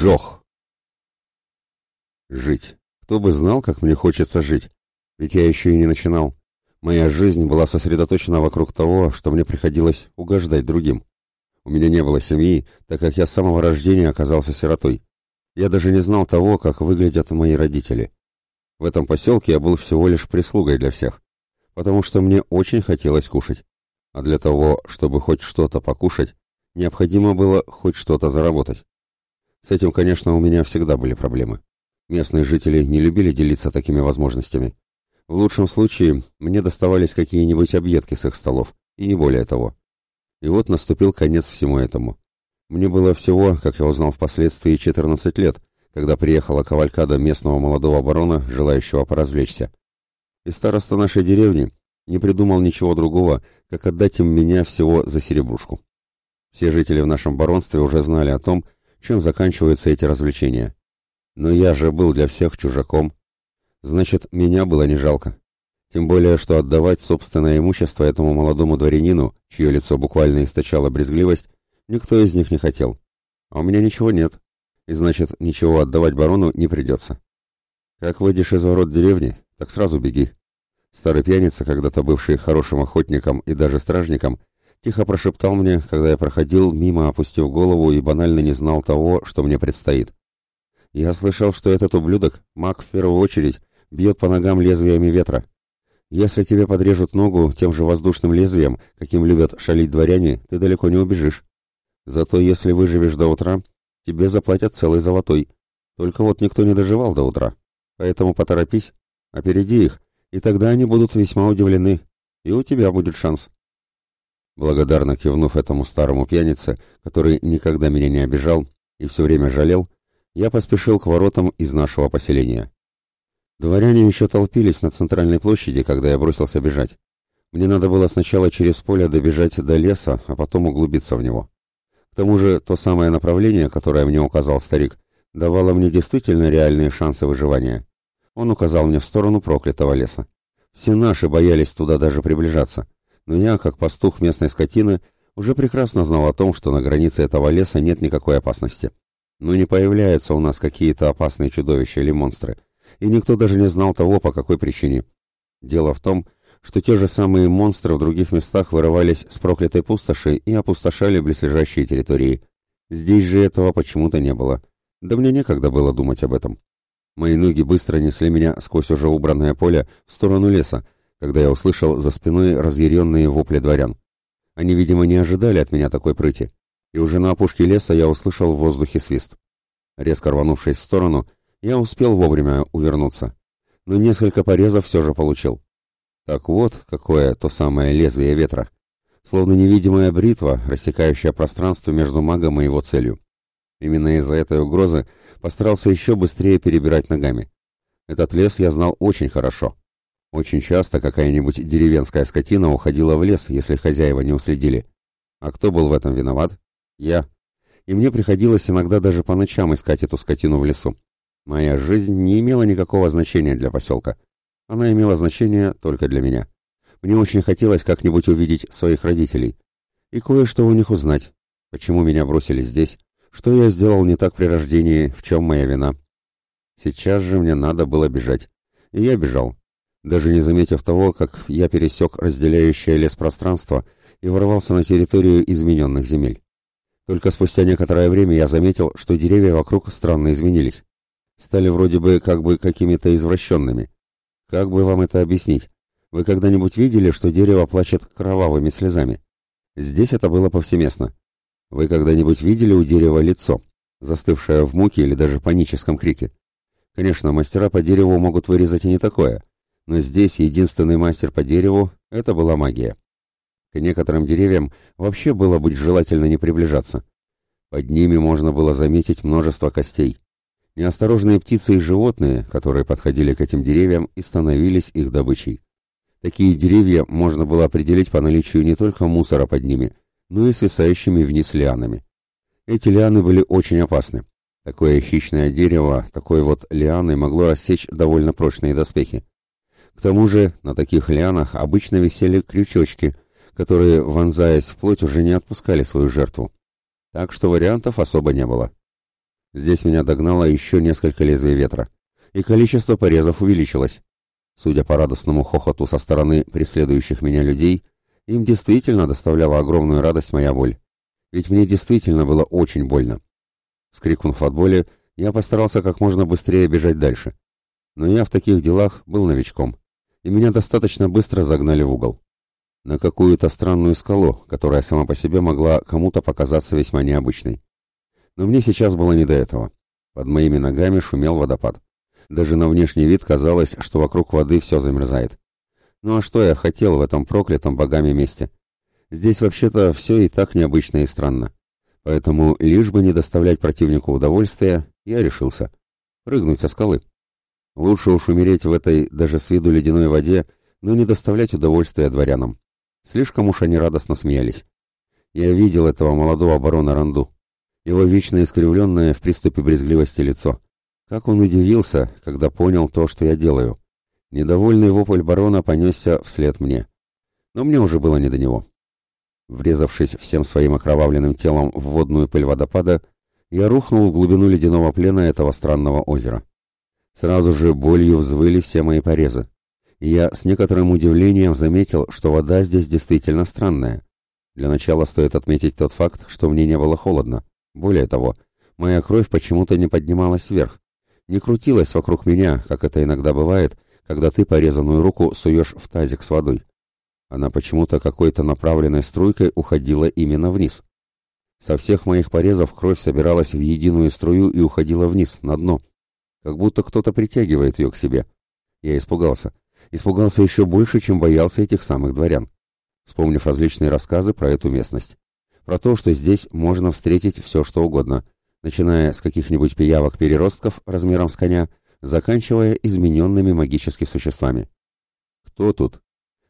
Джох. Жить. Кто бы знал, как мне хочется жить. Ведь я еще и не начинал. Моя жизнь была сосредоточена вокруг того, что мне приходилось угождать другим. У меня не было семьи, так как я с самого рождения оказался сиротой. Я даже не знал того, как выглядят мои родители. В этом поселке я был всего лишь прислугой для всех, потому что мне очень хотелось кушать. А для того, чтобы хоть что-то покушать, необходимо было хоть что-то заработать. С этим, конечно, у меня всегда были проблемы. Местные жители не любили делиться такими возможностями. В лучшем случае мне доставались какие-нибудь объедки с их столов, и не более того. И вот наступил конец всему этому. Мне было всего, как я узнал впоследствии, 14 лет, когда приехала кавалькада местного молодого барона, желающего поразвлечься. И староста нашей деревни не придумал ничего другого, как отдать им меня всего за серебрушку. Все жители в нашем баронстве уже знали о том, чем заканчиваются эти развлечения. Но я же был для всех чужаком. Значит, меня было не жалко. Тем более, что отдавать собственное имущество этому молодому дворянину, чье лицо буквально источало брезгливость, никто из них не хотел. А у меня ничего нет. И значит, ничего отдавать барону не придется. Как выйдешь из ворот деревни, так сразу беги. Старый пьяница, когда-то бывший хорошим охотником и даже стражником, тихо прошептал мне, когда я проходил мимо, опустив голову и банально не знал того, что мне предстоит. Я слышал, что этот ублюдок, маг в первую очередь, бьет по ногам лезвиями ветра. Если тебе подрежут ногу тем же воздушным лезвием, каким любят шалить дворяне, ты далеко не убежишь. Зато если выживешь до утра, тебе заплатят целый золотой. Только вот никто не доживал до утра. Поэтому поторопись, опереди их, и тогда они будут весьма удивлены, и у тебя будет шанс. Благодарно кивнув этому старому пьянице, который никогда меня не обижал и все время жалел, я поспешил к воротам из нашего поселения. Дворяне еще толпились на центральной площади, когда я бросился бежать. Мне надо было сначала через поле добежать до леса, а потом углубиться в него. К тому же то самое направление, которое мне указал старик, давало мне действительно реальные шансы выживания. Он указал мне в сторону проклятого леса. Все наши боялись туда даже приближаться но я, как пастух местной скотины, уже прекрасно знал о том, что на границе этого леса нет никакой опасности. Но не появляются у нас какие-то опасные чудовища или монстры, и никто даже не знал того, по какой причине. Дело в том, что те же самые монстры в других местах вырывались с проклятой пустоши и опустошали близлежащие территории. Здесь же этого почему-то не было. Да мне некогда было думать об этом. Мои ноги быстро несли меня сквозь уже убранное поле в сторону леса, когда я услышал за спиной разъяренные вопли дворян. Они, видимо, не ожидали от меня такой прыти, и уже на опушке леса я услышал в воздухе свист. Резко рванувшись в сторону, я успел вовремя увернуться, но несколько порезов все же получил. Так вот, какое то самое лезвие ветра. Словно невидимая бритва, рассекающая пространство между магом и его целью. Именно из-за этой угрозы постарался еще быстрее перебирать ногами. Этот лес я знал очень хорошо. Очень часто какая-нибудь деревенская скотина уходила в лес, если хозяева не уследили. А кто был в этом виноват? Я. И мне приходилось иногда даже по ночам искать эту скотину в лесу. Моя жизнь не имела никакого значения для поселка. Она имела значение только для меня. Мне очень хотелось как-нибудь увидеть своих родителей. И кое-что у них узнать. Почему меня бросили здесь? Что я сделал не так при рождении? В чем моя вина? Сейчас же мне надо было бежать. И я бежал даже не заметив того, как я пересек разделяющее лес пространство и ворвался на территорию измененных земель. Только спустя некоторое время я заметил, что деревья вокруг странно изменились. Стали вроде бы как бы какими-то извращенными. Как бы вам это объяснить? Вы когда-нибудь видели, что дерево плачет кровавыми слезами? Здесь это было повсеместно. Вы когда-нибудь видели у дерева лицо, застывшее в муке или даже паническом крике? Конечно, мастера по дереву могут вырезать и не такое, но здесь единственный мастер по дереву — это была магия. К некоторым деревьям вообще было быть желательно не приближаться. Под ними можно было заметить множество костей. Неосторожные птицы и животные, которые подходили к этим деревьям и становились их добычей. Такие деревья можно было определить по наличию не только мусора под ними, но и свисающими вниз лианами. Эти лианы были очень опасны. Такое хищное дерево, такой вот лианой могло рассечь довольно прочные доспехи. К тому же на таких лианах обычно висели крючочки, которые, вонзаясь в плоть, уже не отпускали свою жертву. Так что вариантов особо не было. Здесь меня догнало еще несколько лезвий ветра, и количество порезов увеличилось. Судя по радостному хохоту со стороны преследующих меня людей, им действительно доставляла огромную радость моя боль. Ведь мне действительно было очень больно. Скрикнув от боли, я постарался как можно быстрее бежать дальше. Но я в таких делах был новичком, и меня достаточно быстро загнали в угол. На какую-то странную скалу, которая сама по себе могла кому-то показаться весьма необычной. Но мне сейчас было не до этого. Под моими ногами шумел водопад. Даже на внешний вид казалось, что вокруг воды все замерзает. Ну а что я хотел в этом проклятом богами месте? Здесь вообще-то все и так необычно и странно. Поэтому, лишь бы не доставлять противнику удовольствия, я решился. Прыгнуть со скалы. Лучше уж умереть в этой, даже с виду ледяной воде, но не доставлять удовольствия дворянам. Слишком уж они радостно смеялись. Я видел этого молодого барона Ранду. Его вечно искривленное в приступе брезгливости лицо. Как он удивился, когда понял то, что я делаю. Недовольный вопль барона понесся вслед мне. Но мне уже было не до него. Врезавшись всем своим окровавленным телом в водную пыль водопада, я рухнул в глубину ледяного плена этого странного озера. Сразу же болью взвыли все мои порезы. Я с некоторым удивлением заметил, что вода здесь действительно странная. Для начала стоит отметить тот факт, что мне не было холодно. Более того, моя кровь почему-то не поднималась вверх, не крутилась вокруг меня, как это иногда бывает, когда ты порезанную руку суешь в тазик с водой. Она почему-то какой-то направленной струйкой уходила именно вниз. Со всех моих порезов кровь собиралась в единую струю и уходила вниз, на дно. Как будто кто-то притягивает ее к себе. Я испугался. Испугался еще больше, чем боялся этих самых дворян. Вспомнив различные рассказы про эту местность. Про то, что здесь можно встретить все, что угодно – начиная с каких-нибудь пиявок-переростков размером с коня, заканчивая измененными магическими существами. Кто тут?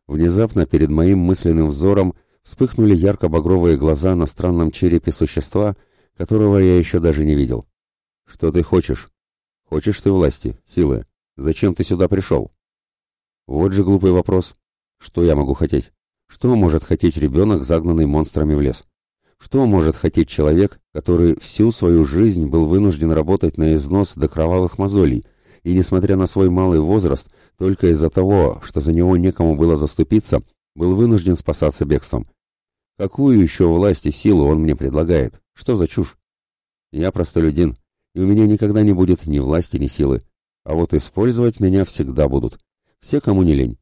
Внезапно перед моим мысленным взором вспыхнули ярко-багровые глаза на странном черепе существа, которого я еще даже не видел. Что ты хочешь? Хочешь ты власти, силы? Зачем ты сюда пришел? Вот же глупый вопрос. Что я могу хотеть? Что может хотеть ребенок, загнанный монстрами в лес? Что может хотеть человек, который всю свою жизнь был вынужден работать на износ до кровавых мозолей, и, несмотря на свой малый возраст, только из-за того, что за него некому было заступиться, был вынужден спасаться бегством? Какую еще власть и силу он мне предлагает? Что за чушь? Я простолюдин, и у меня никогда не будет ни власти, ни силы. А вот использовать меня всегда будут. Все, кому не лень.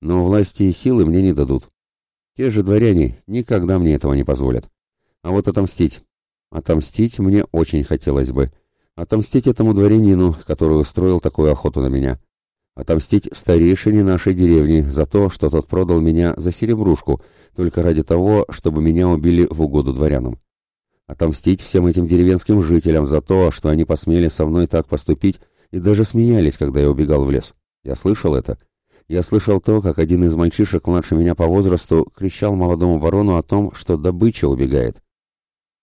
Но власти и силы мне не дадут. Те же дворяне никогда мне этого не позволят. А вот отомстить. Отомстить мне очень хотелось бы. Отомстить этому дворянину, который устроил такую охоту на меня. Отомстить старейшине нашей деревни за то, что тот продал меня за серебрушку, только ради того, чтобы меня убили в угоду дворянам. Отомстить всем этим деревенским жителям за то, что они посмели со мной так поступить и даже смеялись, когда я убегал в лес. Я слышал это. Я слышал то, как один из мальчишек младше меня по возрасту кричал молодому барону о том, что добыча убегает.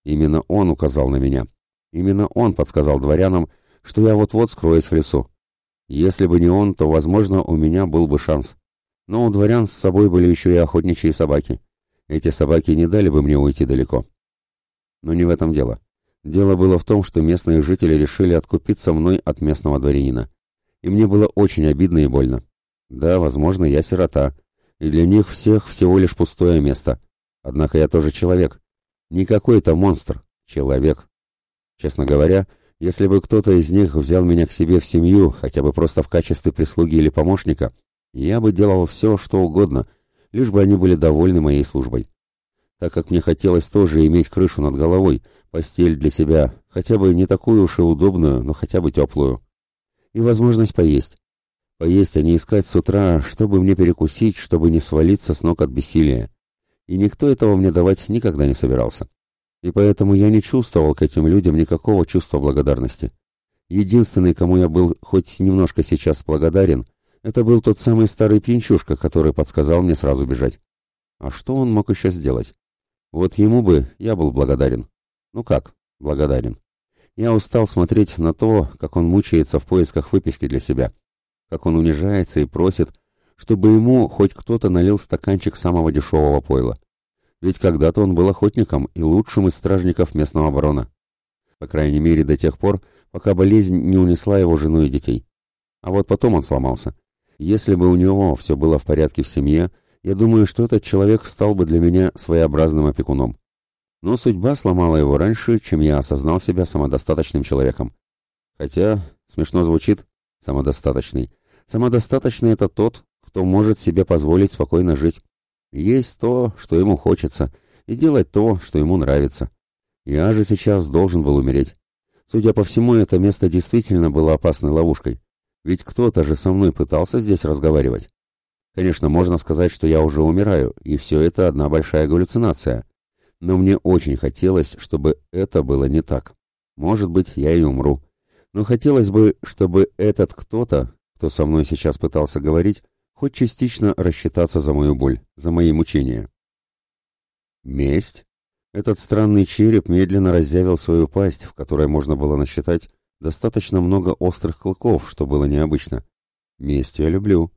Именно он указал на меня. Именно он подсказал дворянам, что я вот-вот скроюсь в лесу. Если бы не он, то, возможно, у меня был бы шанс. Но у дворян с собой были еще и охотничьи собаки. Эти собаки не дали бы мне уйти далеко. Но не в этом дело. Дело было в том, что местные жители решили откупиться мной от местного дворянина. И мне было очень обидно и больно. Да, возможно, я сирота, и для них всех всего лишь пустое место. Однако я тоже человек, не какой-то монстр, человек. Честно говоря, если бы кто-то из них взял меня к себе в семью, хотя бы просто в качестве прислуги или помощника, я бы делал все, что угодно, лишь бы они были довольны моей службой. Так как мне хотелось тоже иметь крышу над головой, постель для себя, хотя бы не такую уж и удобную, но хотя бы теплую. И возможность поесть. Поесть, а не искать с утра, чтобы мне перекусить, чтобы не свалиться с ног от бессилия и никто этого мне давать никогда не собирался. И поэтому я не чувствовал к этим людям никакого чувства благодарности. Единственный, кому я был хоть немножко сейчас благодарен, это был тот самый старый пьянчушка, который подсказал мне сразу бежать. А что он мог еще сделать? Вот ему бы я был благодарен. Ну как, благодарен. Я устал смотреть на то, как он мучается в поисках выпивки для себя, как он унижается и просит, чтобы ему хоть кто-то налил стаканчик самого дешевого пойла. Ведь когда-то он был охотником и лучшим из стражников местного барона. По крайней мере, до тех пор, пока болезнь не унесла его жену и детей. А вот потом он сломался. Если бы у него все было в порядке в семье, я думаю, что этот человек стал бы для меня своеобразным опекуном. Но судьба сломала его раньше, чем я осознал себя самодостаточным человеком. Хотя, смешно звучит, самодостаточный. Самодостаточный — это тот, кто может себе позволить спокойно жить. Есть то, что ему хочется, и делать то, что ему нравится. Я же сейчас должен был умереть. Судя по всему, это место действительно было опасной ловушкой. Ведь кто-то же со мной пытался здесь разговаривать. Конечно, можно сказать, что я уже умираю, и все это одна большая галлюцинация. Но мне очень хотелось, чтобы это было не так. Может быть, я и умру. Но хотелось бы, чтобы этот кто-то, кто со мной сейчас пытался говорить, хоть частично рассчитаться за мою боль, за мои мучения. Месть? Этот странный череп медленно разъявил свою пасть, в которой можно было насчитать достаточно много острых клыков, что было необычно. Месть я люблю.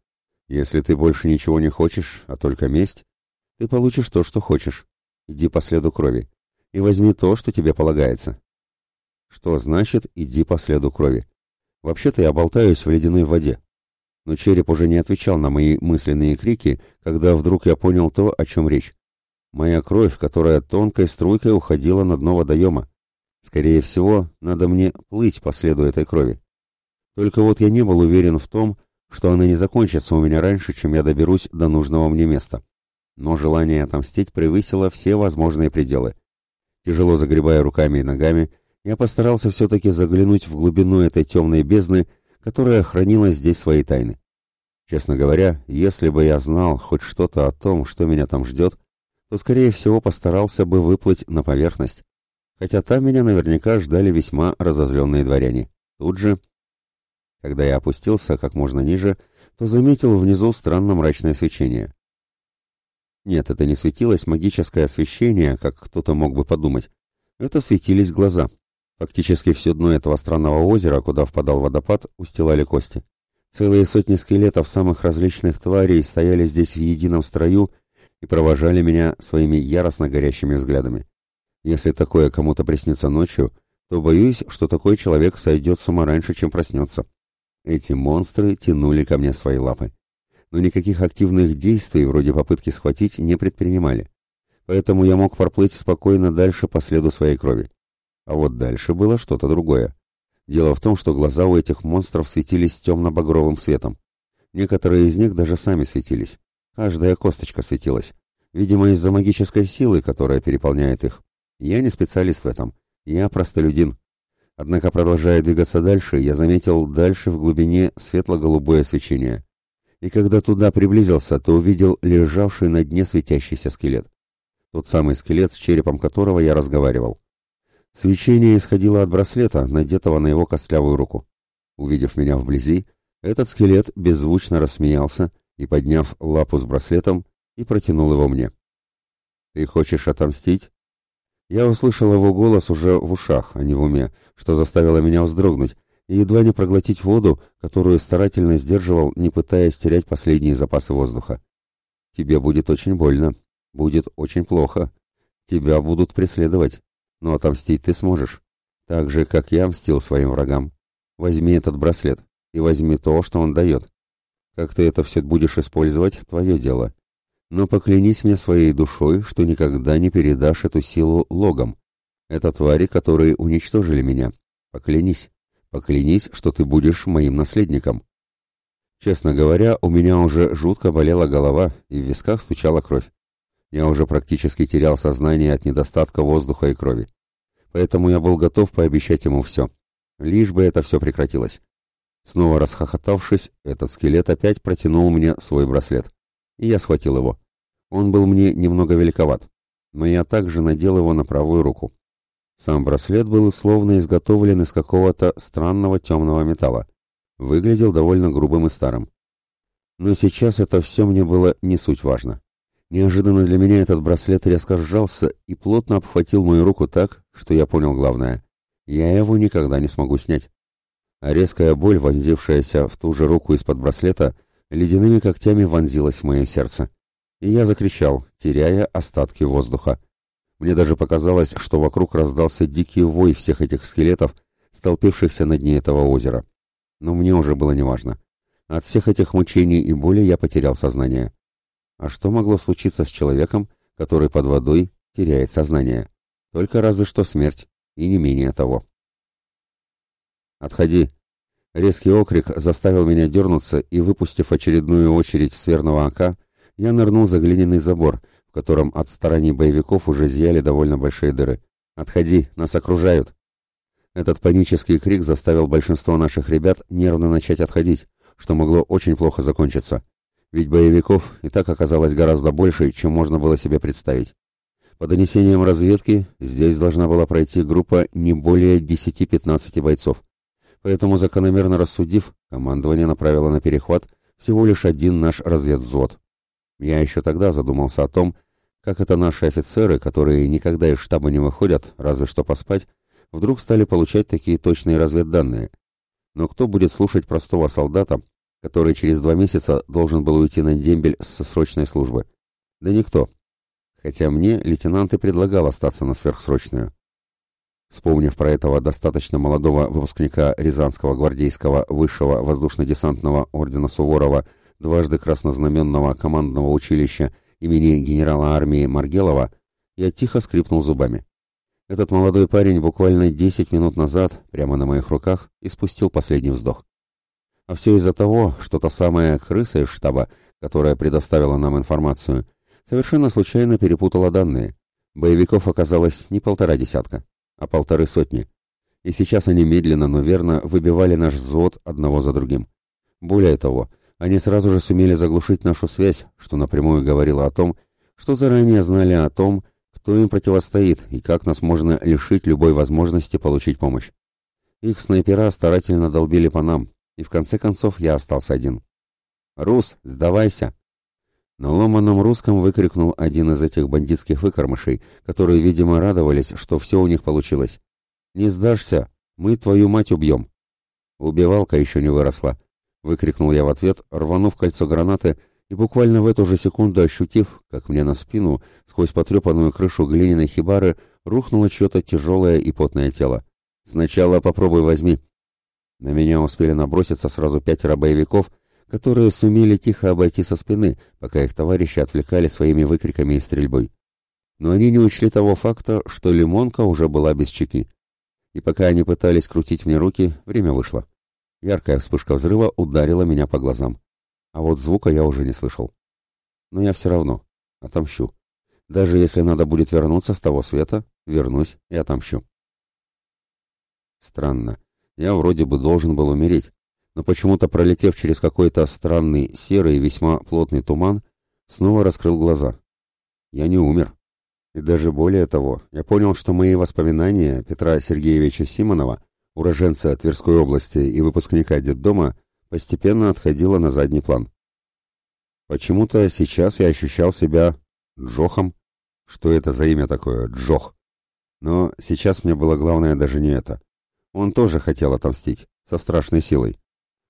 Если ты больше ничего не хочешь, а только месть, ты получишь то, что хочешь. Иди по следу крови и возьми то, что тебе полагается. Что значит «иди по следу крови»? Вообще-то я болтаюсь в ледяной воде. Но череп уже не отвечал на мои мысленные крики, когда вдруг я понял то, о чем речь. Моя кровь, которая тонкой струйкой уходила на дно водоема. Скорее всего, надо мне плыть по следу этой крови. Только вот я не был уверен в том, что она не закончится у меня раньше, чем я доберусь до нужного мне места. Но желание отомстить превысило все возможные пределы. Тяжело загребая руками и ногами, я постарался все-таки заглянуть в глубину этой темной бездны, которая хранила здесь свои тайны. Честно говоря, если бы я знал хоть что-то о том, что меня там ждет, то, скорее всего, постарался бы выплыть на поверхность, хотя там меня наверняка ждали весьма разозленные дворяне. Тут же, когда я опустился как можно ниже, то заметил внизу странно мрачное свечение. Нет, это не светилось магическое освещение, как кто-то мог бы подумать. Это светились глаза. Фактически все дно этого странного озера, куда впадал водопад, устилали кости. Целые сотни скелетов самых различных тварей стояли здесь в едином строю и провожали меня своими яростно горящими взглядами. Если такое кому-то приснится ночью, то боюсь, что такой человек сойдет с ума раньше, чем проснется. Эти монстры тянули ко мне свои лапы. Но никаких активных действий, вроде попытки схватить, не предпринимали. Поэтому я мог проплыть спокойно дальше по следу своей крови. А вот дальше было что-то другое. Дело в том, что глаза у этих монстров светились темно-багровым светом. Некоторые из них даже сами светились. Каждая косточка светилась. Видимо, из-за магической силы, которая переполняет их. Я не специалист в этом. Я простолюдин. Однако, продолжая двигаться дальше, я заметил дальше в глубине светло-голубое свечение. И когда туда приблизился, то увидел лежавший на дне светящийся скелет. Тот самый скелет, с черепом которого я разговаривал. Свечение исходило от браслета, надетого на его костлявую руку. Увидев меня вблизи, этот скелет беззвучно рассмеялся и, подняв лапу с браслетом, и протянул его мне. «Ты хочешь отомстить?» Я услышал его голос уже в ушах, а не в уме, что заставило меня вздрогнуть и едва не проглотить воду, которую старательно сдерживал, не пытаясь терять последние запасы воздуха. Тебе будет очень больно, будет очень плохо. Тебя будут преследовать, но отомстить ты сможешь, так же, как я мстил своим врагам. Возьми этот браслет и возьми то, что он дает. Как ты это все будешь использовать, твое дело но поклянись мне своей душой, что никогда не передашь эту силу логам. Это твари, которые уничтожили меня. Поклянись. Поклянись, что ты будешь моим наследником. Честно говоря, у меня уже жутко болела голова и в висках стучала кровь. Я уже практически терял сознание от недостатка воздуха и крови. Поэтому я был готов пообещать ему все. Лишь бы это все прекратилось. Снова расхохотавшись, этот скелет опять протянул мне свой браслет и я схватил его. Он был мне немного великоват, но я также надел его на правую руку. Сам браслет был словно изготовлен из какого-то странного темного металла. Выглядел довольно грубым и старым. Но сейчас это все мне было не суть важно. Неожиданно для меня этот браслет резко сжался и плотно обхватил мою руку так, что я понял главное. Я его никогда не смогу снять. А резкая боль, вонзившаяся в ту же руку из-под браслета, ледяными когтями вонзилась в мое сердце. И я закричал, теряя остатки воздуха. Мне даже показалось, что вокруг раздался дикий вой всех этих скелетов, столпившихся на дне этого озера. Но мне уже было неважно. От всех этих мучений и боли я потерял сознание. А что могло случиться с человеком, который под водой теряет сознание? Только разве что смерть, и не менее того. «Отходи!» Резкий окрик заставил меня дернуться, и, выпустив очередную очередь с верного ока, я нырнул за глиняный забор, в котором от стороны боевиков уже зияли довольно большие дыры. «Отходи! Нас окружают!» Этот панический крик заставил большинство наших ребят нервно начать отходить, что могло очень плохо закончиться. Ведь боевиков и так оказалось гораздо больше, чем можно было себе представить. По донесениям разведки, здесь должна была пройти группа не более 10-15 бойцов. Поэтому, закономерно рассудив, командование направило на перехват всего лишь один наш разведвзвод. Я еще тогда задумался о том, как это наши офицеры, которые никогда из штаба не выходят, разве что поспать, вдруг стали получать такие точные разведданные. Но кто будет слушать простого солдата, который через два месяца должен был уйти на дембель со срочной службы? Да никто хотя мне лейтенант и предлагал остаться на сверхсрочную. Вспомнив про этого достаточно молодого выпускника Рязанского гвардейского высшего воздушно-десантного ордена Суворова, дважды краснознаменного командного училища имени генерала армии Маргелова, я тихо скрипнул зубами. Этот молодой парень буквально 10 минут назад, прямо на моих руках, испустил последний вздох. А все из-за того, что та самая крыса из штаба, которая предоставила нам информацию, совершенно случайно перепутала данные. Боевиков оказалось не полтора десятка, а полторы сотни. И сейчас они медленно, но верно выбивали наш взвод одного за другим. Более того, они сразу же сумели заглушить нашу связь, что напрямую говорило о том, что заранее знали о том, кто им противостоит и как нас можно лишить любой возможности получить помощь. Их снайпера старательно долбили по нам, и в конце концов я остался один. «Рус, сдавайся!» На ломаном русском выкрикнул один из этих бандитских выкормышей, которые, видимо, радовались, что все у них получилось. «Не сдашься! Мы твою мать убьем!» «Убивалка еще не выросла!» — выкрикнул я в ответ, рванув кольцо гранаты и буквально в эту же секунду ощутив, как мне на спину, сквозь потрепанную крышу глиняной хибары, рухнуло чье-то тяжелое и потное тело. «Сначала попробуй возьми!» На меня успели наброситься сразу пятеро боевиков — которые сумели тихо обойти со спины, пока их товарищи отвлекали своими выкриками и стрельбой. Но они не учли того факта, что лимонка уже была без чеки. И пока они пытались крутить мне руки, время вышло. Яркая вспышка взрыва ударила меня по глазам. А вот звука я уже не слышал. Но я все равно отомщу. Даже если надо будет вернуться с того света, вернусь и отомщу. Странно. Я вроде бы должен был умереть, но почему-то, пролетев через какой-то странный серый весьма плотный туман, снова раскрыл глаза. Я не умер. И даже более того, я понял, что мои воспоминания Петра Сергеевича Симонова, уроженца Тверской области и выпускника детдома, постепенно отходило на задний план. Почему-то сейчас я ощущал себя Джохом. Что это за имя такое, Джох? Но сейчас мне было главное даже не это. Он тоже хотел отомстить, со страшной силой.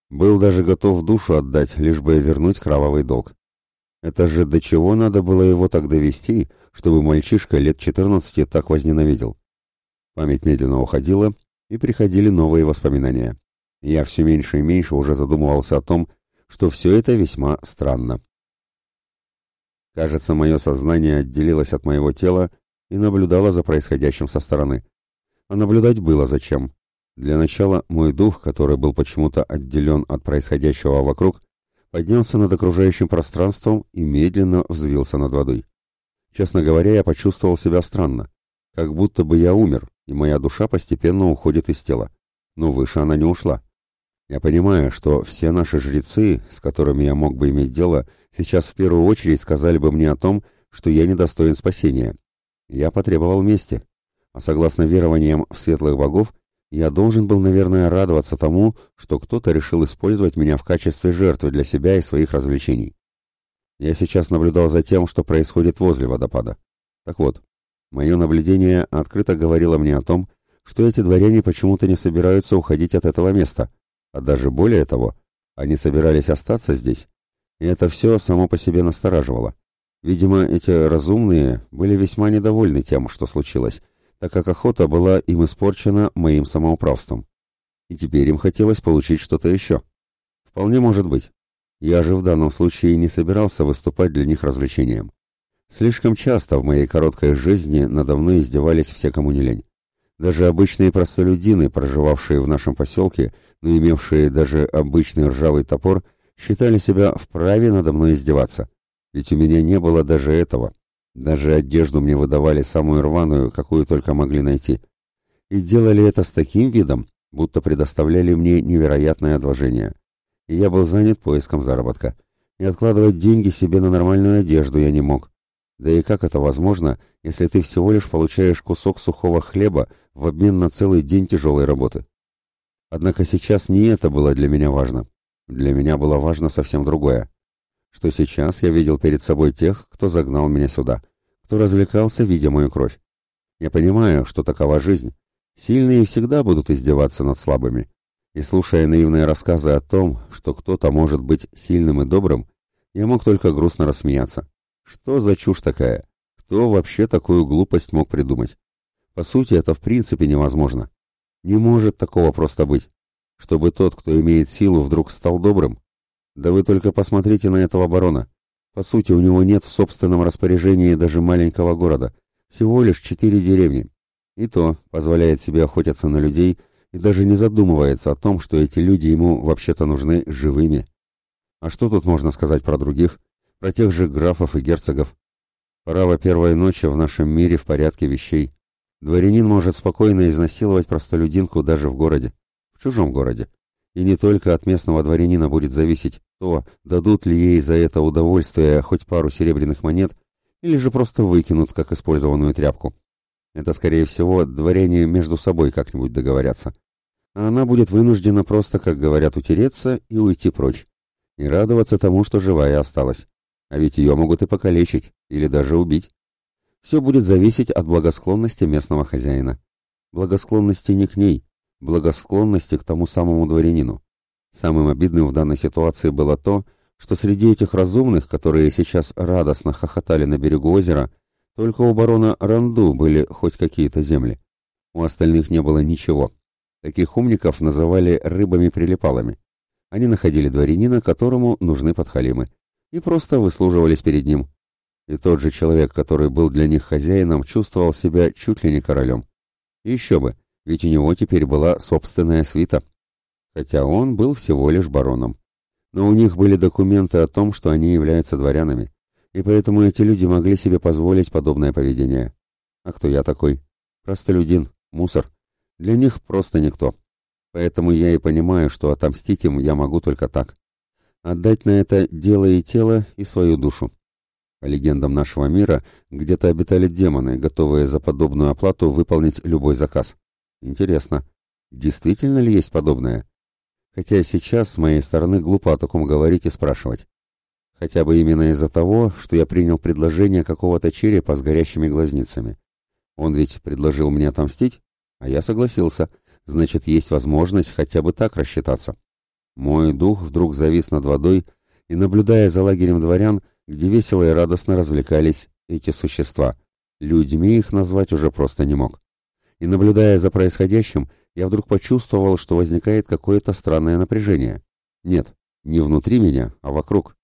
Был даже готов душу отдать, лишь бы вернуть кровавый долг. Это же до чего надо было его так довести, чтобы мальчишка лет 14 так возненавидел. Память медленно уходила, и приходили новые воспоминания. Я все меньше и меньше уже задумывался о том, что все это весьма странно. Кажется, мое сознание отделилось от моего тела и наблюдало за происходящим со стороны. А наблюдать было зачем. Для начала мой дух, который был почему-то отделен от происходящего вокруг, поднялся над окружающим пространством и медленно взвился над водой. Честно говоря, я почувствовал себя странно, как будто бы я умер, и моя душа постепенно уходит из тела. Но выше она не ушла. Я понимаю, что все наши жрецы, с которыми я мог бы иметь дело, сейчас в первую очередь сказали бы мне о том, что я недостоин спасения. Я потребовал мести. А согласно верованиям в светлых богов, я должен был, наверное, радоваться тому, что кто-то решил использовать меня в качестве жертвы для себя и своих развлечений. Я сейчас наблюдал за тем, что происходит возле водопада. Так вот, мое наблюдение открыто говорило мне о том, что эти дворяне почему-то не собираются уходить от этого места, а даже более того, они собирались остаться здесь, и это все само по себе настораживало. Видимо, эти разумные были весьма недовольны тем, что случилось, так как охота была им испорчена моим самоуправством. И теперь им хотелось получить что-то еще. Вполне может быть. Я же в данном случае не собирался выступать для них развлечением. Слишком часто в моей короткой жизни надо мной издевались все, кому не лень. Даже обычные простолюдины, проживавшие в нашем поселке, но имевшие даже обычный ржавый топор, считали себя вправе надо мной издеваться. Ведь у меня не было даже этого. Даже одежду мне выдавали самую рваную, какую только могли найти. И делали это с таким видом, будто предоставляли мне невероятное одолжение. И я был занят поиском заработка. И откладывать деньги себе на нормальную одежду я не мог. Да и как это возможно, если ты всего лишь получаешь кусок сухого хлеба в обмен на целый день тяжелой работы? Однако сейчас не это было для меня важно. Для меня было важно совсем другое. Что сейчас я видел перед собой тех, кто загнал меня сюда, кто развлекался, видя мою кровь. Я понимаю, что такова жизнь. Сильные всегда будут издеваться над слабыми. И слушая наивные рассказы о том, что кто-то может быть сильным и добрым, я мог только грустно рассмеяться. Что за чушь такая? Кто вообще такую глупость мог придумать? По сути, это в принципе невозможно. Не может такого просто быть. Чтобы тот, кто имеет силу, вдруг стал добрым. Да вы только посмотрите на этого барона. По сути, у него нет в собственном распоряжении даже маленького города. Всего лишь четыре деревни. И то позволяет себе охотиться на людей и даже не задумывается о том, что эти люди ему вообще-то нужны живыми. А что тут можно сказать про других? про тех же графов и герцогов. Право первой ночи в нашем мире в порядке вещей. Дворянин может спокойно изнасиловать простолюдинку даже в городе, в чужом городе. И не только от местного дворянина будет зависеть то, дадут ли ей за это удовольствие хоть пару серебряных монет, или же просто выкинут, как использованную тряпку. Это, скорее всего, дворяне между собой как-нибудь договорятся. А она будет вынуждена просто, как говорят, утереться и уйти прочь. И радоваться тому, что живая осталась. А ведь ее могут и покалечить, или даже убить. Все будет зависеть от благосклонности местного хозяина. Благосклонности не к ней, благосклонности к тому самому дворянину. Самым обидным в данной ситуации было то, что среди этих разумных, которые сейчас радостно хохотали на берегу озера, только у барона Ранду были хоть какие-то земли. У остальных не было ничего. Таких умников называли рыбами-прилипалами. Они находили дворянина, которому нужны подхалимы и просто выслуживались перед ним. И тот же человек, который был для них хозяином, чувствовал себя чуть ли не королем. еще бы, ведь у него теперь была собственная свита. Хотя он был всего лишь бароном. Но у них были документы о том, что они являются дворянами, и поэтому эти люди могли себе позволить подобное поведение. А кто я такой? Простолюдин, мусор. Для них просто никто. Поэтому я и понимаю, что отомстить им я могу только так отдать на это дело и тело, и свою душу. По легендам нашего мира, где-то обитали демоны, готовые за подобную оплату выполнить любой заказ. Интересно, действительно ли есть подобное? Хотя сейчас с моей стороны глупо о таком говорить и спрашивать. Хотя бы именно из-за того, что я принял предложение какого-то черепа с горящими глазницами. Он ведь предложил мне отомстить, а я согласился. Значит, есть возможность хотя бы так рассчитаться. Мой дух вдруг завис над водой и, наблюдая за лагерем дворян, где весело и радостно развлекались эти существа, людьми их назвать уже просто не мог. И, наблюдая за происходящим, я вдруг почувствовал, что возникает какое-то странное напряжение. Нет, не внутри меня, а вокруг.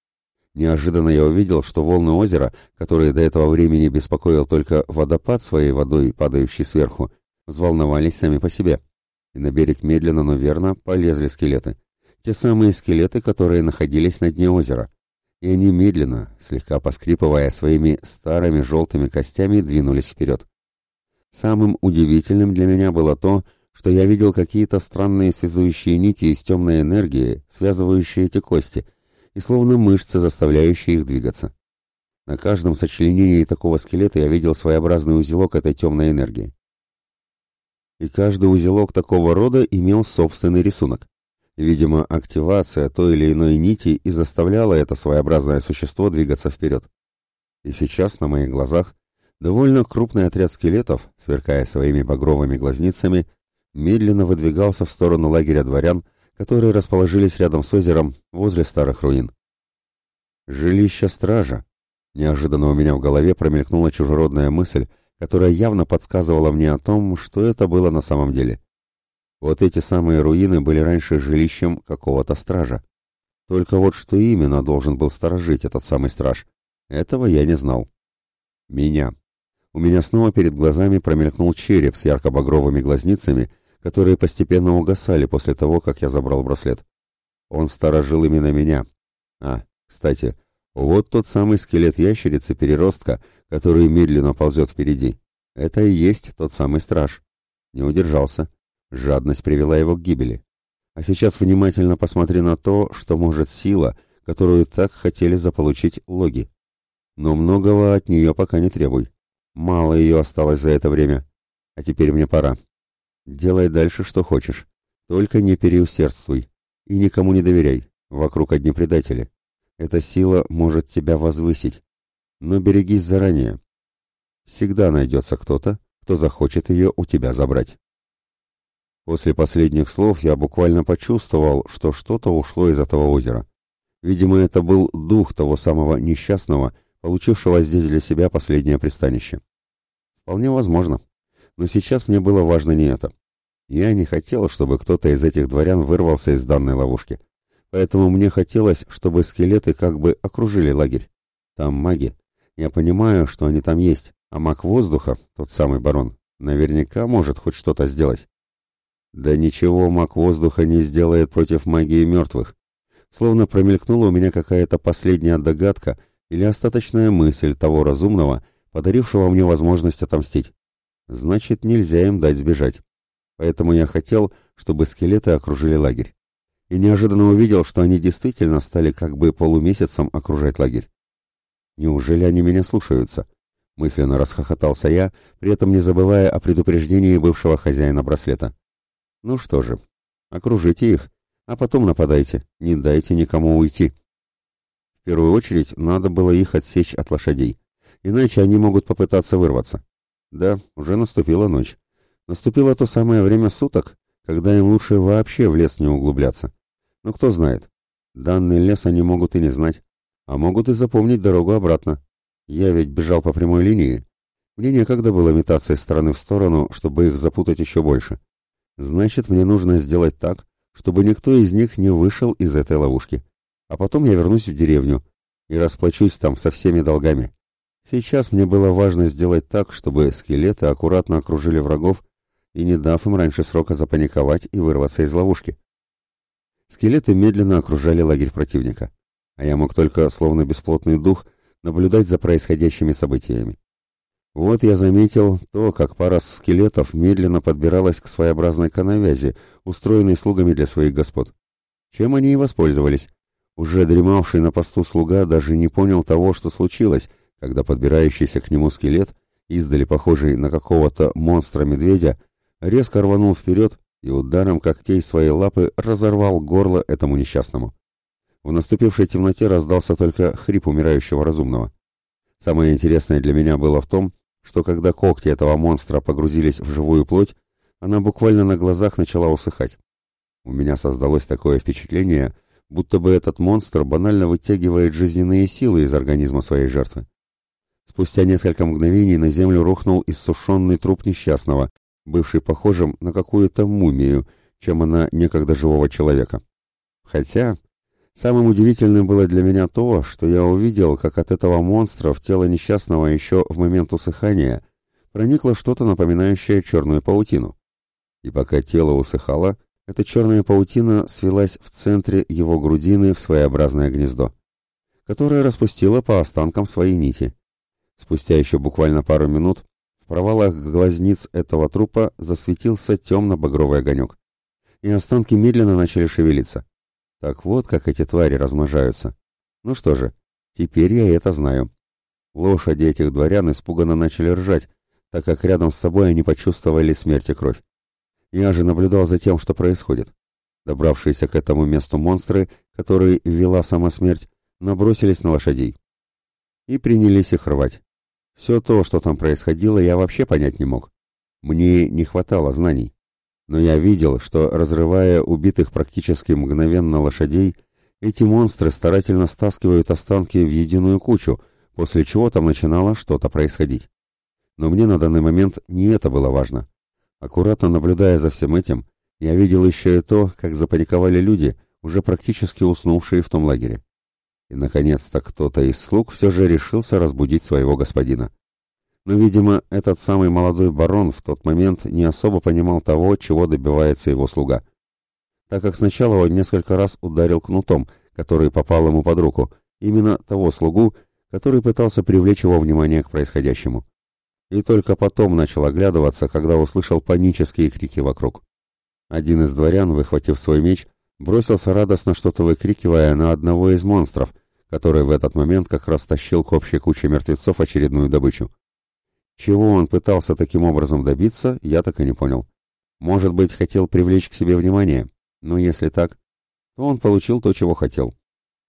Неожиданно я увидел, что волны озера, которые до этого времени беспокоил только водопад своей водой, падающий сверху, взволновались сами по себе. И на берег медленно, но верно полезли скелеты те самые скелеты, которые находились на дне озера. И они медленно, слегка поскрипывая своими старыми желтыми костями, двинулись вперед. Самым удивительным для меня было то, что я видел какие-то странные связующие нити из темной энергии, связывающие эти кости, и словно мышцы, заставляющие их двигаться. На каждом сочленении такого скелета я видел своеобразный узелок этой темной энергии. И каждый узелок такого рода имел собственный рисунок. Видимо, активация той или иной нити и заставляла это своеобразное существо двигаться вперед. И сейчас на моих глазах довольно крупный отряд скелетов, сверкая своими багровыми глазницами, медленно выдвигался в сторону лагеря дворян, которые расположились рядом с озером возле старых руин. Жилище стража. Неожиданно у меня в голове промелькнула чужеродная мысль, которая явно подсказывала мне о том, что это было на самом деле. Вот эти самые руины были раньше жилищем какого-то стража. Только вот что именно должен был сторожить этот самый страж, этого я не знал. Меня. У меня снова перед глазами промелькнул череп с ярко-багровыми глазницами, которые постепенно угасали после того, как я забрал браслет. Он сторожил именно меня. А, кстати, вот тот самый скелет ящерицы-переростка, который медленно ползет впереди. Это и есть тот самый страж. Не удержался. Жадность привела его к гибели. А сейчас внимательно посмотри на то, что может сила, которую так хотели заполучить логи. Но многого от нее пока не требуй. Мало ее осталось за это время. А теперь мне пора. Делай дальше, что хочешь. Только не переусердствуй. И никому не доверяй. Вокруг одни предатели. Эта сила может тебя возвысить. Но берегись заранее. Всегда найдется кто-то, кто захочет ее у тебя забрать. После последних слов я буквально почувствовал, что что-то ушло из этого озера. Видимо, это был дух того самого несчастного, получившего здесь для себя последнее пристанище. Вполне возможно. Но сейчас мне было важно не это. Я не хотел, чтобы кто-то из этих дворян вырвался из данной ловушки. Поэтому мне хотелось, чтобы скелеты как бы окружили лагерь. Там маги. Я понимаю, что они там есть, а маг воздуха, тот самый барон, наверняка может хоть что-то сделать. Да ничего маг воздуха не сделает против магии мертвых. Словно промелькнула у меня какая-то последняя догадка или остаточная мысль того разумного, подарившего мне возможность отомстить. Значит, нельзя им дать сбежать. Поэтому я хотел, чтобы скелеты окружили лагерь и неожиданно увидел, что они действительно стали как бы полумесяцем окружать лагерь. Неужели они меня слушаются? Мысленно расхохотался я, при этом не забывая о предупреждении бывшего хозяина браслета. Ну что же, окружите их, а потом нападайте, не дайте никому уйти. В первую очередь надо было их отсечь от лошадей, иначе они могут попытаться вырваться. Да, уже наступила ночь. Наступило то самое время суток, когда им лучше вообще в лес не углубляться. Но кто знает. Данный лес они могут и не знать, а могут и запомнить дорогу обратно. Я ведь бежал по прямой линии. Мне некогда было метаться из стороны в сторону, чтобы их запутать еще больше. Значит, мне нужно сделать так, чтобы никто из них не вышел из этой ловушки. А потом я вернусь в деревню и расплачусь там со всеми долгами. Сейчас мне было важно сделать так, чтобы скелеты аккуратно окружили врагов и не дав им раньше срока запаниковать и вырваться из ловушки. Скелеты медленно окружали лагерь противника, а я мог только, словно бесплотный дух, наблюдать за происходящими событиями. Вот я заметил то, как пара скелетов медленно подбиралась к своеобразной канавязи, устроенной слугами для своих господ. Чем они и воспользовались. Уже дремавший на посту слуга даже не понял того, что случилось, когда подбирающийся к нему скелет, издали похожий на какого-то монстра-медведя, резко рванул вперед и ударом когтей своей лапы разорвал горло этому несчастному. В наступившей темноте раздался только хрип умирающего разумного. Самое интересное для меня было в том, что когда когти этого монстра погрузились в живую плоть, она буквально на глазах начала усыхать. У меня создалось такое впечатление, будто бы этот монстр банально вытягивает жизненные силы из организма своей жертвы. Спустя несколько мгновений на землю рухнул иссушенный труп несчастного, бывший похожим на какую-то мумию, чем она некогда живого человека. Хотя, самым удивительным было для меня то, что я увидел, как от этого монстра в тело несчастного еще в момент усыхания проникло что-то напоминающее черную паутину. И пока тело усыхало, эта черная паутина свелась в центре его грудины в своеобразное гнездо, которое распустило по останкам свои нити. Спустя еще буквально пару минут в провалах глазниц этого трупа засветился темно-багровый огонек. И останки медленно начали шевелиться. Так вот, как эти твари размножаются. Ну что же, теперь я это знаю. Лошади этих дворян испуганно начали ржать, так как рядом с собой они почувствовали смерть и кровь. Я же наблюдал за тем, что происходит. Добравшиеся к этому месту монстры, которые вела сама смерть, набросились на лошадей. И принялись их рвать. Все то, что там происходило, я вообще понять не мог. Мне не хватало знаний. Но я видел, что, разрывая убитых практически мгновенно лошадей, эти монстры старательно стаскивают останки в единую кучу, после чего там начинало что-то происходить. Но мне на данный момент не это было важно. Аккуратно наблюдая за всем этим, я видел еще и то, как запаниковали люди, уже практически уснувшие в том лагере. И, наконец-то, кто-то из слуг все же решился разбудить своего господина. Но, видимо, этот самый молодой барон в тот момент не особо понимал того, чего добивается его слуга. Так как сначала он несколько раз ударил кнутом, который попал ему под руку, именно того слугу, который пытался привлечь его внимание к происходящему. И только потом начал оглядываться, когда услышал панические крики вокруг. Один из дворян, выхватив свой меч, бросился радостно что-то выкрикивая на одного из монстров, который в этот момент как раз тащил к общей куче мертвецов очередную добычу. Чего он пытался таким образом добиться, я так и не понял. Может быть, хотел привлечь к себе внимание, но если так, то он получил то, чего хотел.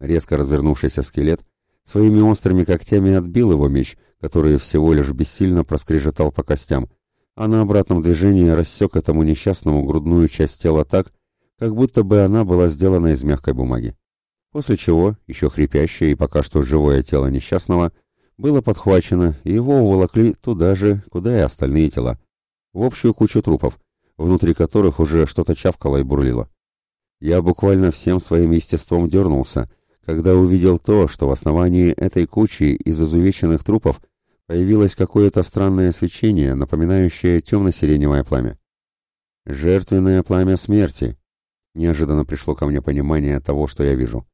Резко развернувшийся скелет своими острыми когтями отбил его меч, который всего лишь бессильно проскрежетал по костям, а на обратном движении рассек этому несчастному грудную часть тела так, как будто бы она была сделана из мягкой бумаги. После чего еще хрипящее и пока что живое тело несчастного – было подхвачено, и его уволокли туда же, куда и остальные тела, в общую кучу трупов, внутри которых уже что-то чавкало и бурлило. Я буквально всем своим естеством дернулся, когда увидел то, что в основании этой кучи из изувеченных трупов появилось какое-то странное свечение, напоминающее темно-сиреневое пламя. «Жертвенное пламя смерти», Неожиданно пришло ко мне понимание того, что я вижу.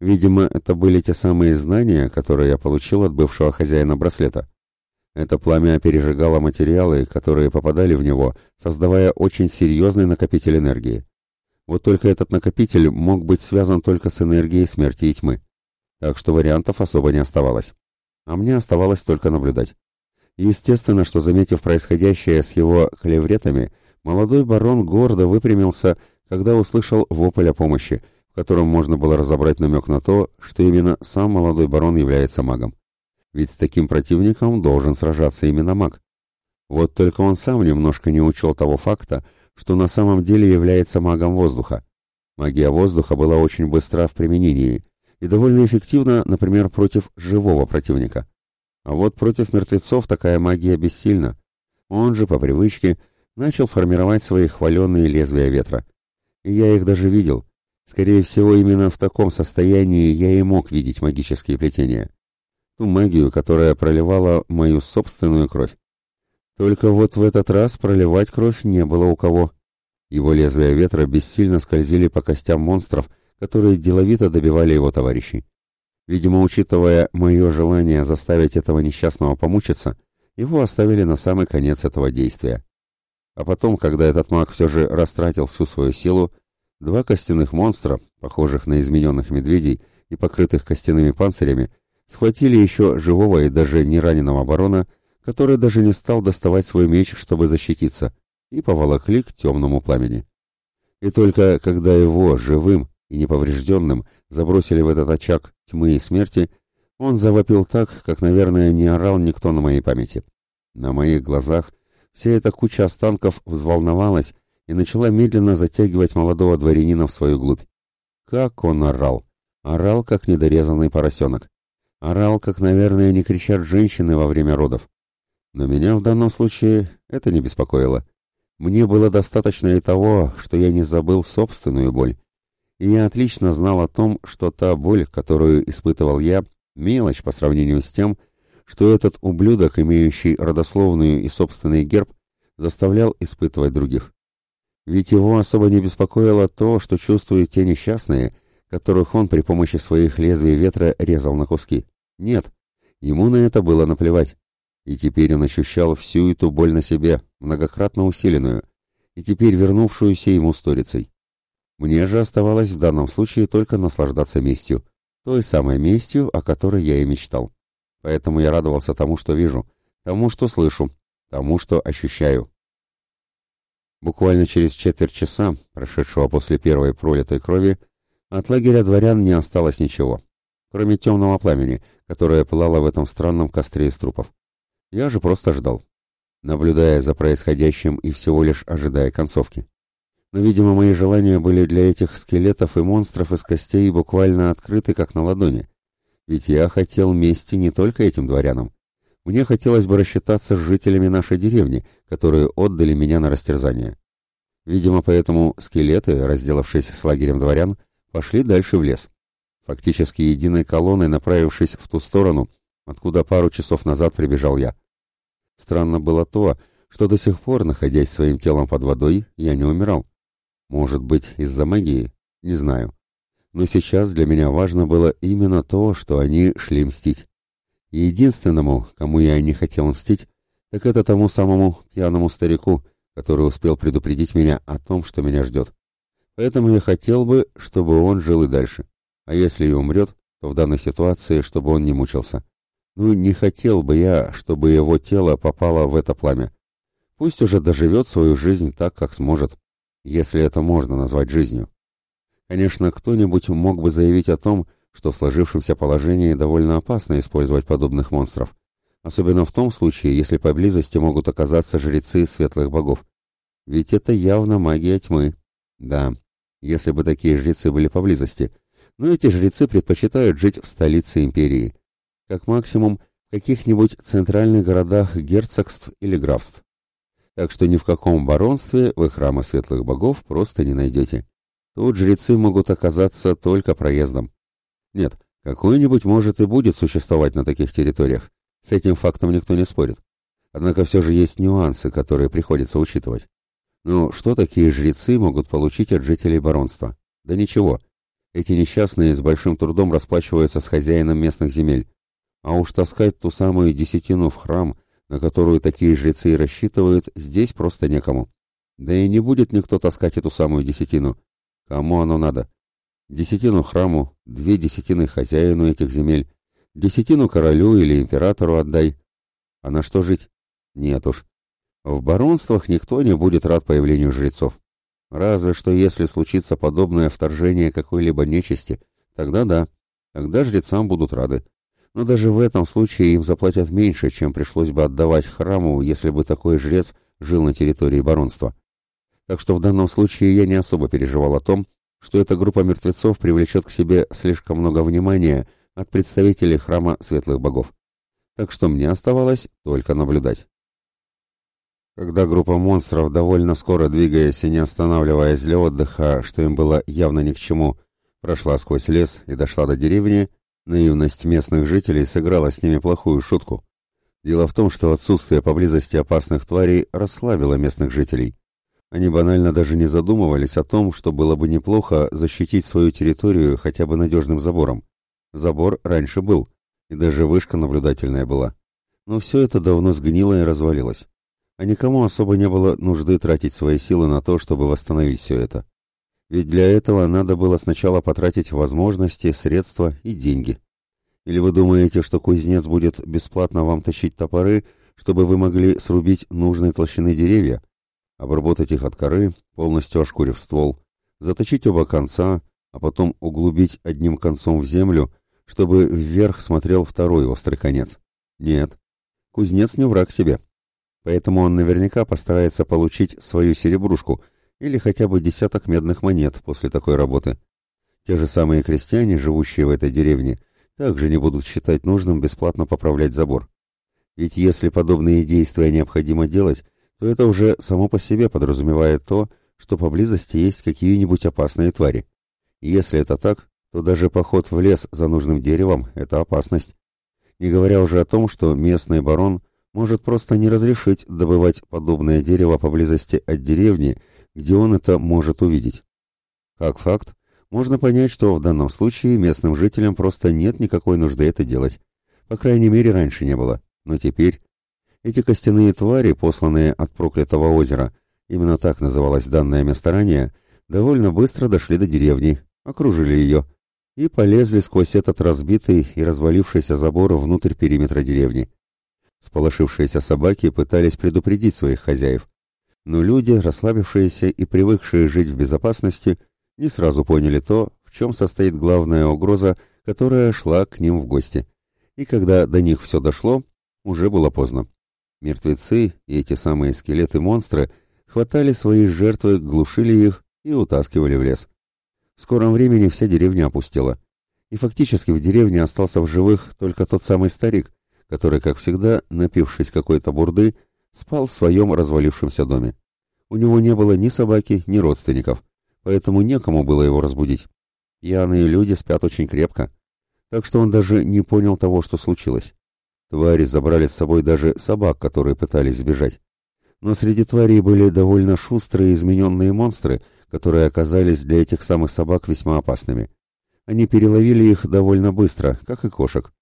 Видимо, это были те самые знания, которые я получил от бывшего хозяина браслета. Это пламя пережигало материалы, которые попадали в него, создавая очень серьезный накопитель энергии. Вот только этот накопитель мог быть связан только с энергией смерти и тьмы. Так что вариантов особо не оставалось. А мне оставалось только наблюдать. Естественно, что заметив происходящее с его клевретами, молодой барон гордо выпрямился, когда услышал вопль о помощи – в котором можно было разобрать намек на то, что именно сам молодой барон является магом. Ведь с таким противником должен сражаться именно маг. Вот только он сам немножко не учел того факта, что на самом деле является магом воздуха. Магия воздуха была очень быстра в применении и довольно эффективна, например, против живого противника. А вот против мертвецов такая магия бессильна. Он же, по привычке, начал формировать свои хваленные лезвия ветра. И я их даже видел, Скорее всего, именно в таком состоянии я и мог видеть магические плетения. Ту магию, которая проливала мою собственную кровь. Только вот в этот раз проливать кровь не было у кого. Его лезвия ветра бессильно скользили по костям монстров, которые деловито добивали его товарищей. Видимо, учитывая мое желание заставить этого несчастного помучиться, его оставили на самый конец этого действия. А потом, когда этот маг все же растратил всю свою силу, Два костяных монстра, похожих на измененных медведей и покрытых костяными панцирями, схватили еще живого и даже не раненого барона, который даже не стал доставать свой меч, чтобы защититься, и поволокли к темному пламени. И только когда его, живым и неповрежденным, забросили в этот очаг тьмы и смерти, он завопил так, как, наверное, не орал никто на моей памяти. На моих глазах вся эта куча останков взволновалась и начала медленно затягивать молодого дворянина в свою глубь. Как он орал! Орал, как недорезанный поросенок. Орал, как, наверное, не кричат женщины во время родов. Но меня в данном случае это не беспокоило. Мне было достаточно и того, что я не забыл собственную боль. И я отлично знал о том, что та боль, которую испытывал я, мелочь по сравнению с тем, что этот ублюдок, имеющий родословную и собственный герб, заставлял испытывать других. Ведь его особо не беспокоило то, что чувствуют те несчастные, которых он при помощи своих лезвий ветра резал на куски. Нет, ему на это было наплевать. И теперь он ощущал всю эту боль на себе, многократно усиленную, и теперь вернувшуюся ему сторицей. Мне же оставалось в данном случае только наслаждаться местью, той самой местью, о которой я и мечтал. Поэтому я радовался тому, что вижу, тому, что слышу, тому, что ощущаю. Буквально через четверть часа, прошедшего после первой пролитой крови, от лагеря дворян не осталось ничего, кроме темного пламени, которое пылало в этом странном костре из трупов. Я же просто ждал, наблюдая за происходящим и всего лишь ожидая концовки. Но, видимо, мои желания были для этих скелетов и монстров из костей буквально открыты, как на ладони. Ведь я хотел мести не только этим дворянам. Мне хотелось бы рассчитаться с жителями нашей деревни, которые отдали меня на растерзание. Видимо, поэтому скелеты, разделавшись с лагерем дворян, пошли дальше в лес. Фактически единой колонной направившись в ту сторону, откуда пару часов назад прибежал я. Странно было то, что до сих пор, находясь своим телом под водой, я не умирал. Может быть, из-за магии? Не знаю. Но сейчас для меня важно было именно то, что они шли мстить. Единственному, кому я не хотел мстить, так это тому самому пьяному старику, который успел предупредить меня о том, что меня ждет. Поэтому я хотел бы, чтобы он жил и дальше. А если и умрет, то в данной ситуации, чтобы он не мучился. Ну, не хотел бы я, чтобы его тело попало в это пламя. Пусть уже доживет свою жизнь так, как сможет, если это можно назвать жизнью. Конечно, кто-нибудь мог бы заявить о том, что в сложившемся положении довольно опасно использовать подобных монстров, особенно в том случае, если поблизости могут оказаться жрецы светлых богов. Ведь это явно магия тьмы. Да, если бы такие жрецы были поблизости, но эти жрецы предпочитают жить в столице империи, как максимум в каких-нибудь центральных городах герцогств или графств так что ни в каком баронстве вы храма светлых богов просто не найдете. Тут жрецы могут оказаться только проездом. Нет, какой-нибудь может и будет существовать на таких территориях. С этим фактом никто не спорит. Однако все же есть нюансы, которые приходится учитывать. Ну, что такие жрецы могут получить от жителей баронства? Да ничего. Эти несчастные с большим трудом расплачиваются с хозяином местных земель. А уж таскать ту самую десятину в храм – на которую такие жрецы и рассчитывают, здесь просто некому. Да и не будет никто таскать эту самую десятину. Кому оно надо? Десятину храму, две десятины хозяину этих земель, десятину королю или императору отдай. А на что жить? Нет уж. В баронствах никто не будет рад появлению жрецов. Разве что если случится подобное вторжение какой-либо нечисти, тогда да, тогда жрецам будут рады. Но даже в этом случае им заплатят меньше, чем пришлось бы отдавать храму, если бы такой жрец жил на территории баронства. Так что в данном случае я не особо переживал о том, что эта группа мертвецов привлечет к себе слишком много внимания от представителей храма светлых богов. Так что мне оставалось только наблюдать. Когда группа монстров, довольно скоро двигаясь и не останавливаясь для отдыха, что им было явно ни к чему, прошла сквозь лес и дошла до деревни, Наивность местных жителей сыграла с ними плохую шутку. Дело в том, что отсутствие поблизости опасных тварей расслабило местных жителей. Они банально даже не задумывались о том, что было бы неплохо защитить свою территорию хотя бы надежным забором. Забор раньше был, и даже вышка наблюдательная была. Но все это давно сгнило и развалилось. А никому особо не было нужды тратить свои силы на то, чтобы восстановить все это. Ведь для этого надо было сначала потратить возможности, средства и деньги. Или вы думаете, что кузнец будет бесплатно вам тащить топоры, чтобы вы могли срубить нужной толщины деревья, обработать их от коры, полностью ошкурив ствол, заточить оба конца, а потом углубить одним концом в землю, чтобы вверх смотрел второй острый конец? Нет. Кузнец не враг себе. Поэтому он наверняка постарается получить свою серебрушку – или хотя бы десяток медных монет после такой работы. Те же самые крестьяне, живущие в этой деревне, также не будут считать нужным бесплатно поправлять забор. Ведь если подобные действия необходимо делать, то это уже само по себе подразумевает то, что поблизости есть какие-нибудь опасные твари. Если это так, то даже поход в лес за нужным деревом – это опасность. Не говоря уже о том, что местный барон может просто не разрешить добывать подобное дерево поблизости от деревни – где он это может увидеть. Как факт, можно понять, что в данном случае местным жителям просто нет никакой нужды это делать. По крайней мере, раньше не было. Но теперь эти костяные твари, посланные от проклятого озера, именно так называлось данное место ранее, довольно быстро дошли до деревни, окружили ее и полезли сквозь этот разбитый и развалившийся забор внутрь периметра деревни. Сполошившиеся собаки пытались предупредить своих хозяев, но люди, расслабившиеся и привыкшие жить в безопасности, не сразу поняли то, в чем состоит главная угроза, которая шла к ним в гости. И когда до них все дошло, уже было поздно. Мертвецы и эти самые скелеты-монстры хватали свои жертвы, глушили их и утаскивали в лес. В скором времени вся деревня опустела. И фактически в деревне остался в живых только тот самый старик, который, как всегда, напившись какой-то бурды, спал в своем развалившемся доме. У него не было ни собаки, ни родственников, поэтому некому было его разбудить. Пьяные люди спят очень крепко, так что он даже не понял того, что случилось. Твари забрали с собой даже собак, которые пытались сбежать. Но среди тварей были довольно шустрые измененные монстры, которые оказались для этих самых собак весьма опасными. Они переловили их довольно быстро, как и кошек.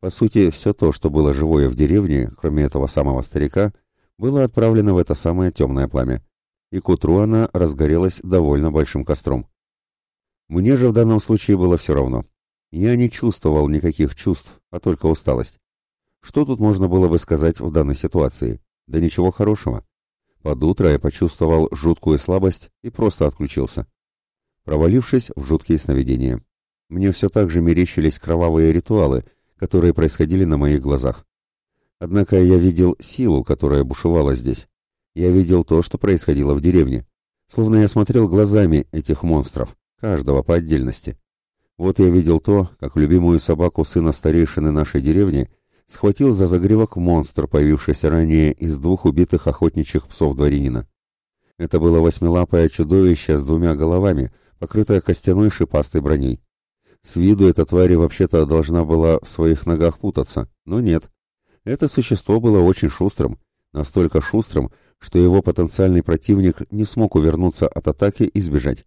По сути, все то, что было живое в деревне, кроме этого самого старика, было отправлено в это самое темное пламя. И к утру она разгорелась довольно большим костром. Мне же в данном случае было все равно. Я не чувствовал никаких чувств, а только усталость. Что тут можно было бы сказать в данной ситуации? Да ничего хорошего. Под утро я почувствовал жуткую слабость и просто отключился, провалившись в жуткие сновидения. Мне все так же мерещились кровавые ритуалы, которые происходили на моих глазах. Однако я видел силу, которая бушевала здесь. Я видел то, что происходило в деревне. Словно я смотрел глазами этих монстров, каждого по отдельности. Вот я видел то, как любимую собаку сына старейшины нашей деревни – схватил за загривок монстр, появившийся ранее из двух убитых охотничьих псов дворянина. Это было восьмилапое чудовище с двумя головами, покрытое костяной шипастой броней. С виду эта тварь вообще-то должна была в своих ногах путаться, но нет. Это существо было очень шустрым, настолько шустрым, что его потенциальный противник не смог увернуться от атаки и сбежать.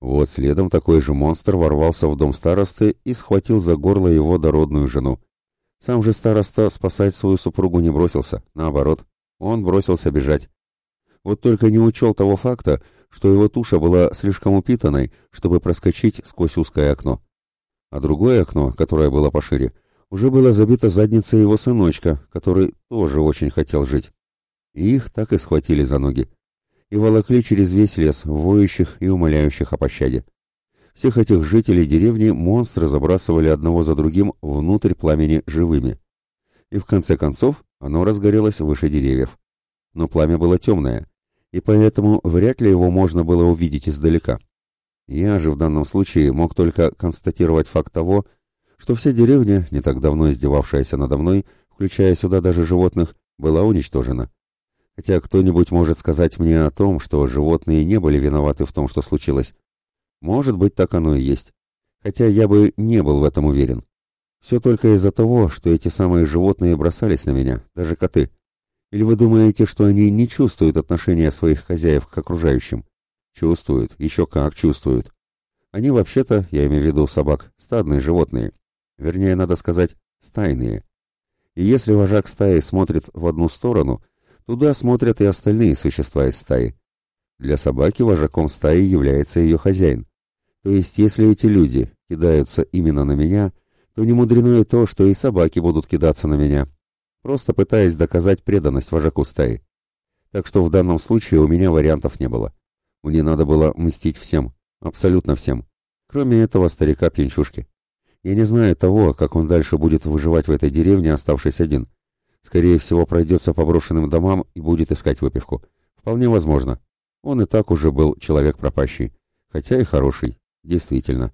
Вот следом такой же монстр ворвался в дом старосты и схватил за горло его дородную жену. Сам же староста спасать свою супругу не бросился, наоборот, он бросился бежать. Вот только не учел того факта, что его туша была слишком упитанной, чтобы проскочить сквозь узкое окно. А другое окно, которое было пошире, уже было забито задницей его сыночка, который тоже очень хотел жить. И их так и схватили за ноги. И волокли через весь лес, воющих и умоляющих о пощаде. Всех этих жителей деревни монстры забрасывали одного за другим внутрь пламени живыми. И в конце концов оно разгорелось выше деревьев. Но пламя было темное, и поэтому вряд ли его можно было увидеть издалека. Я же в данном случае мог только констатировать факт того, что вся деревня, не так давно издевавшаяся надо мной, включая сюда даже животных, была уничтожена. Хотя кто-нибудь может сказать мне о том, что животные не были виноваты в том, что случилось. Может быть, так оно и есть. Хотя я бы не был в этом уверен. Все только из-за того, что эти самые животные бросались на меня, даже коты. Или вы думаете, что они не чувствуют отношения своих хозяев к окружающим? Чувствуют, еще как чувствуют. Они вообще-то, я имею в виду собак, стадные животные. Вернее, надо сказать, стайные. И если вожак стаи смотрит в одну сторону, туда смотрят и остальные существа из стаи. Для собаки вожаком стаи является ее хозяин. То есть, если эти люди кидаются именно на меня, то не мудрено и то, что и собаки будут кидаться на меня, просто пытаясь доказать преданность вожаку стаи. Так что в данном случае у меня вариантов не было. Мне надо было мстить всем, абсолютно всем, кроме этого старика-пьянчушки. Я не знаю того, как он дальше будет выживать в этой деревне, оставшись один. Скорее всего, пройдется по брошенным домам и будет искать выпивку. Вполне возможно. Он и так уже был человек пропащий, хотя и хороший. Действительно,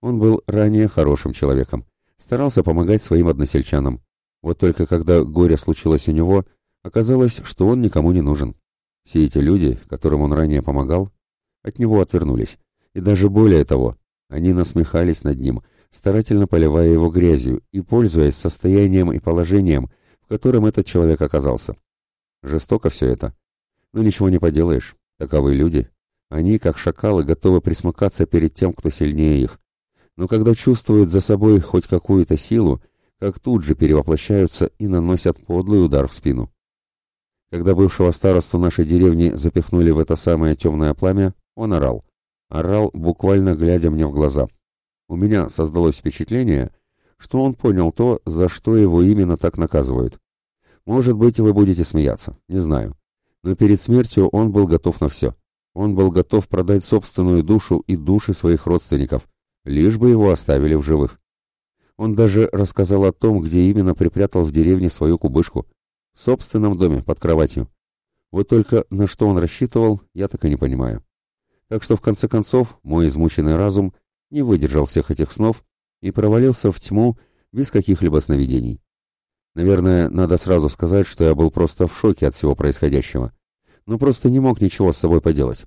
он был ранее хорошим человеком, старался помогать своим односельчанам. Вот только когда горе случилось у него, оказалось, что он никому не нужен. Все эти люди, которым он ранее помогал, от него отвернулись. И даже более того, они насмехались над ним, старательно поливая его грязью и пользуясь состоянием и положением, в котором этот человек оказался. Жестоко все это. Но ничего не поделаешь, таковы люди, они, как шакалы, готовы присмыкаться перед тем, кто сильнее их. Но когда чувствуют за собой хоть какую-то силу, как тут же перевоплощаются и наносят подлый удар в спину. Когда бывшего старосту нашей деревни запихнули в это самое темное пламя, он орал. Орал, буквально глядя мне в глаза. У меня создалось впечатление, что он понял то, за что его именно так наказывают. Может быть, вы будете смеяться, не знаю. Но перед смертью он был готов на все. Он был готов продать собственную душу и души своих родственников, лишь бы его оставили в живых. Он даже рассказал о том, где именно припрятал в деревне свою кубышку. В собственном доме, под кроватью. Вот только на что он рассчитывал, я так и не понимаю. Так что, в конце концов, мой измученный разум не выдержал всех этих снов и провалился в тьму без каких-либо сновидений. Наверное, надо сразу сказать, что я был просто в шоке от всего происходящего. Но просто не мог ничего с собой поделать.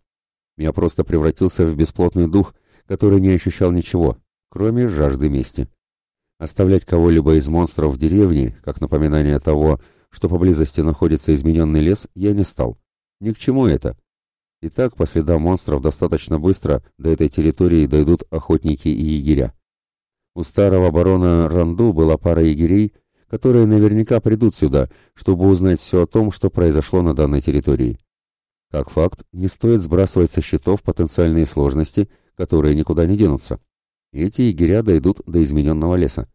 Я просто превратился в бесплотный дух, который не ощущал ничего, кроме жажды мести. Оставлять кого-либо из монстров в деревне, как напоминание того, что поблизости находится измененный лес, я не стал. Ни к чему это. И так по следам монстров достаточно быстро до этой территории дойдут охотники и егеря. У старого барона Ранду была пара егерей, которые наверняка придут сюда, чтобы узнать все о том, что произошло на данной территории. Как факт, не стоит сбрасывать со счетов потенциальные сложности, которые никуда не денутся. Эти егеря дойдут до измененного леса.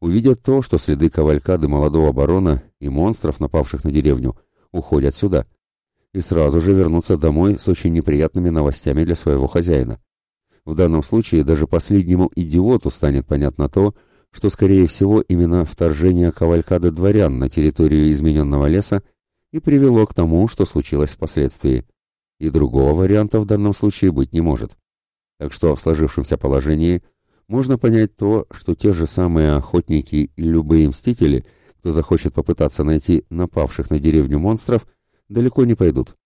Увидят то, что следы кавалькады молодого барона и монстров, напавших на деревню, уходят сюда. И сразу же вернутся домой с очень неприятными новостями для своего хозяина. В данном случае даже последнему идиоту станет понятно то, что, скорее всего, именно вторжение кавалькады дворян на территорию измененного леса и привело к тому, что случилось впоследствии. И другого варианта в данном случае быть не может. Так что в сложившемся положении можно понять то, что те же самые охотники и любые мстители, кто захочет попытаться найти напавших на деревню монстров, далеко не пойдут.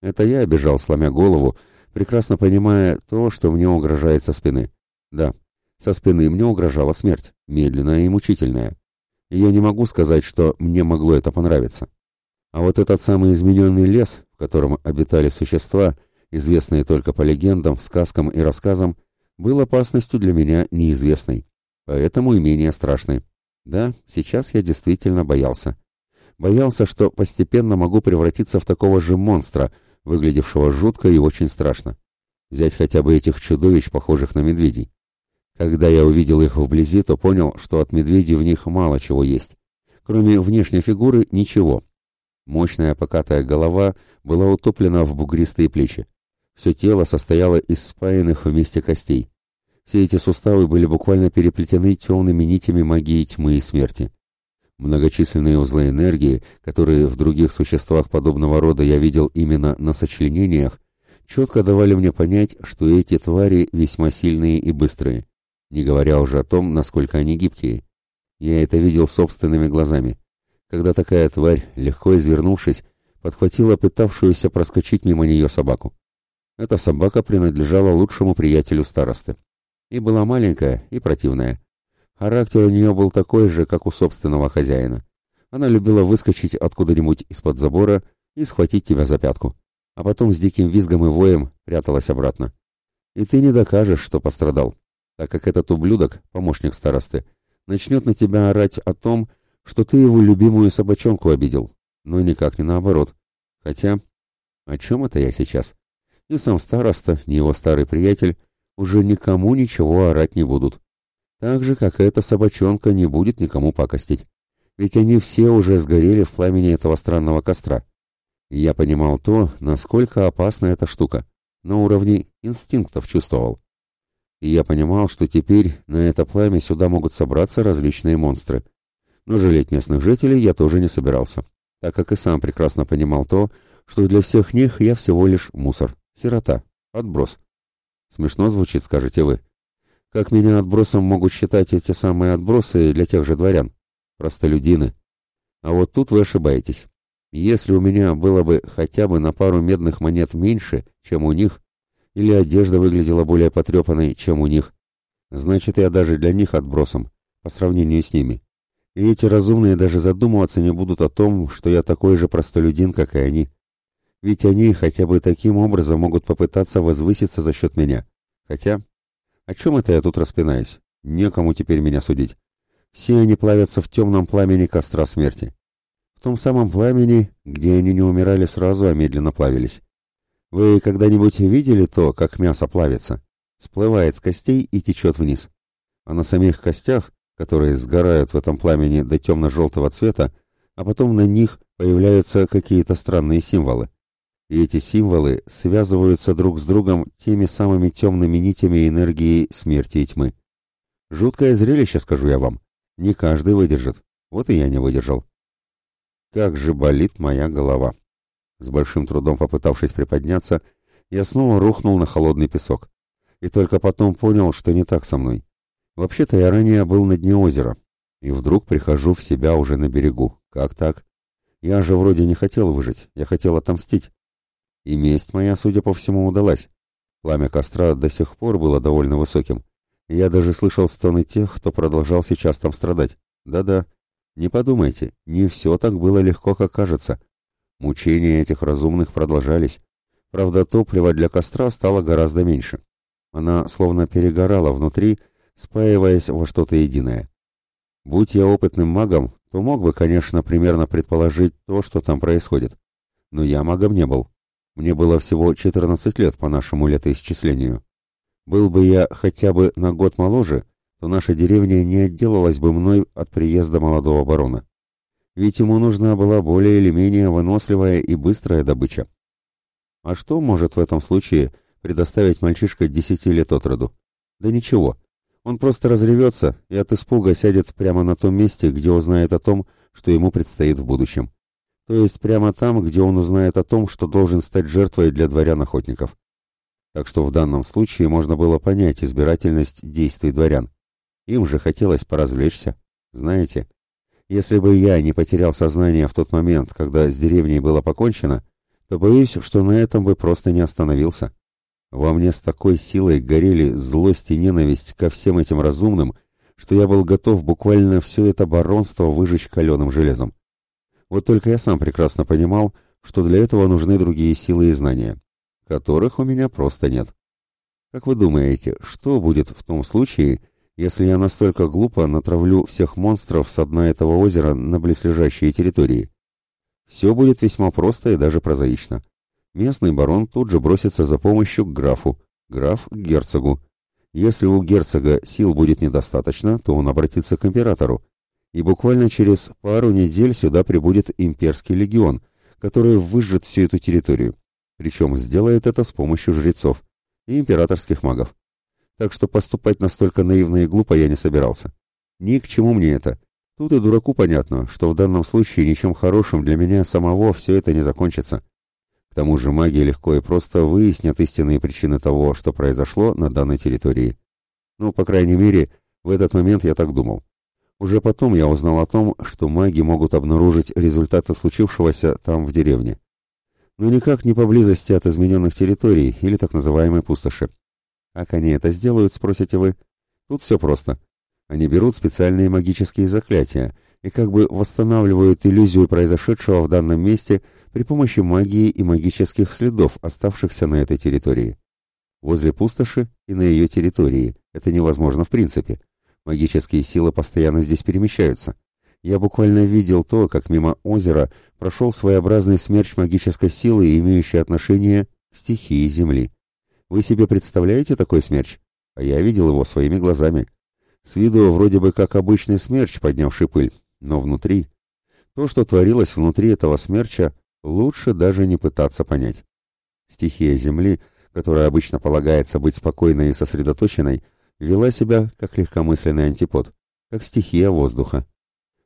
Это я бежал, сломя голову, прекрасно понимая то, что мне угрожает со спины. Да, со спины мне угрожала смерть, медленная и мучительная. И я не могу сказать, что мне могло это понравиться. А вот этот самый измененный лес, в котором обитали существа, известные только по легендам, сказкам и рассказам, был опасностью для меня неизвестной, поэтому и менее страшной. Да, сейчас я действительно боялся. Боялся, что постепенно могу превратиться в такого же монстра, выглядевшего жутко и очень страшно. Взять хотя бы этих чудовищ, похожих на медведей. Когда я увидел их вблизи, то понял, что от медведей в них мало чего есть. Кроме внешней фигуры ничего. Мощная покатая голова была утоплена в бугристые плечи. Все тело состояло из спаянных вместе костей. Все эти суставы были буквально переплетены темными нитями магии тьмы и смерти. Многочисленные узлы энергии, которые в других существах подобного рода я видел именно на сочленениях, четко давали мне понять, что эти твари весьма сильные и быстрые не говоря уже о том, насколько они гибкие. Я это видел собственными глазами, когда такая тварь, легко извернувшись, подхватила пытавшуюся проскочить мимо нее собаку. Эта собака принадлежала лучшему приятелю старосты. И была маленькая, и противная. Характер у нее был такой же, как у собственного хозяина. Она любила выскочить откуда-нибудь из-под забора и схватить тебя за пятку, а потом с диким визгом и воем пряталась обратно. И ты не докажешь, что пострадал так как этот ублюдок, помощник старосты, начнет на тебя орать о том, что ты его любимую собачонку обидел, но никак не наоборот. Хотя, о чем это я сейчас? Ни сам староста, ни его старый приятель уже никому ничего орать не будут. Так же, как эта собачонка не будет никому пакостить. Ведь они все уже сгорели в пламени этого странного костра. Я понимал то, насколько опасна эта штука. На уровне инстинктов чувствовал и я понимал, что теперь на это пламя сюда могут собраться различные монстры. Но жалеть местных жителей я тоже не собирался, так как и сам прекрасно понимал то, что для всех них я всего лишь мусор, сирота, отброс. Смешно звучит, скажете вы. Как меня отбросом могут считать эти самые отбросы для тех же дворян? Простолюдины. А вот тут вы ошибаетесь. Если у меня было бы хотя бы на пару медных монет меньше, чем у них, или одежда выглядела более потрепанной, чем у них. Значит, я даже для них отбросом, по сравнению с ними. И эти разумные даже задумываться не будут о том, что я такой же простолюдин, как и они. Ведь они хотя бы таким образом могут попытаться возвыситься за счет меня. Хотя, о чем это я тут распинаюсь? Некому теперь меня судить. Все они плавятся в темном пламени костра смерти. В том самом пламени, где они не умирали сразу, а медленно плавились. Вы когда-нибудь видели то, как мясо плавится? Сплывает с костей и течет вниз. А на самих костях, которые сгорают в этом пламени до темно-желтого цвета, а потом на них появляются какие-то странные символы. И эти символы связываются друг с другом теми самыми темными нитями энергии смерти и тьмы. Жуткое зрелище, скажу я вам. Не каждый выдержит. Вот и я не выдержал. Как же болит моя голова. С большим трудом попытавшись приподняться, я снова рухнул на холодный песок. И только потом понял, что не так со мной. Вообще-то я ранее был на дне озера, и вдруг прихожу в себя уже на берегу. Как так? Я же вроде не хотел выжить, я хотел отомстить. И месть моя, судя по всему, удалась. Пламя костра до сих пор было довольно высоким. Я даже слышал стоны тех, кто продолжал сейчас там страдать. Да-да, не подумайте, не все так было легко, как кажется. Мучения этих разумных продолжались. Правда, топлива для костра стало гораздо меньше. Она словно перегорала внутри, спаиваясь во что-то единое. Будь я опытным магом, то мог бы, конечно, примерно предположить то, что там происходит. Но я магом не был. Мне было всего 14 лет по нашему летоисчислению. Был бы я хотя бы на год моложе, то наша деревня не отделалась бы мной от приезда молодого барона. Ведь ему нужна была более или менее выносливая и быстрая добыча. А что может в этом случае предоставить мальчишка десяти лет от роду? Да ничего. Он просто разревется и от испуга сядет прямо на том месте, где узнает о том, что ему предстоит в будущем. То есть прямо там, где он узнает о том, что должен стать жертвой для дворян-охотников. Так что в данном случае можно было понять избирательность действий дворян. Им же хотелось поразвлечься. Знаете, если бы я не потерял сознание в тот момент, когда с деревней было покончено, то боюсь, что на этом бы просто не остановился. Во мне с такой силой горели злость и ненависть ко всем этим разумным, что я был готов буквально все это баронство выжечь каленым железом. Вот только я сам прекрасно понимал, что для этого нужны другие силы и знания, которых у меня просто нет. Как вы думаете, что будет в том случае, если я настолько глупо натравлю всех монстров с дна этого озера на близлежащие территории? Все будет весьма просто и даже прозаично. Местный барон тут же бросится за помощью к графу, граф к герцогу. Если у герцога сил будет недостаточно, то он обратится к императору. И буквально через пару недель сюда прибудет имперский легион, который выжжет всю эту территорию. Причем сделает это с помощью жрецов и императорских магов. Так что поступать настолько наивно и глупо я не собирался. Ни к чему мне это. Тут и дураку понятно, что в данном случае ничем хорошим для меня самого все это не закончится. К тому же маги легко и просто выяснят истинные причины того, что произошло на данной территории. Ну, по крайней мере, в этот момент я так думал. Уже потом я узнал о том, что маги могут обнаружить результаты случившегося там в деревне. Но никак не поблизости от измененных территорий или так называемой пустоши. Как они это сделают, спросите вы? Тут все просто. Они берут специальные магические заклятия и как бы восстанавливают иллюзию произошедшего в данном месте при помощи магии и магических следов, оставшихся на этой территории. Возле пустоши и на ее территории. Это невозможно в принципе. Магические силы постоянно здесь перемещаются. Я буквально видел то, как мимо озера прошел своеобразный смерч магической силы, имеющий отношение к стихии Земли. Вы себе представляете такой смерч? А я видел его своими глазами. С виду вроде бы как обычный смерч, поднявший пыль, но внутри... То, что творилось внутри этого смерча, лучше даже не пытаться понять. Стихия Земли, которая обычно полагается быть спокойной и сосредоточенной, вела себя как легкомысленный антипод, как стихия воздуха.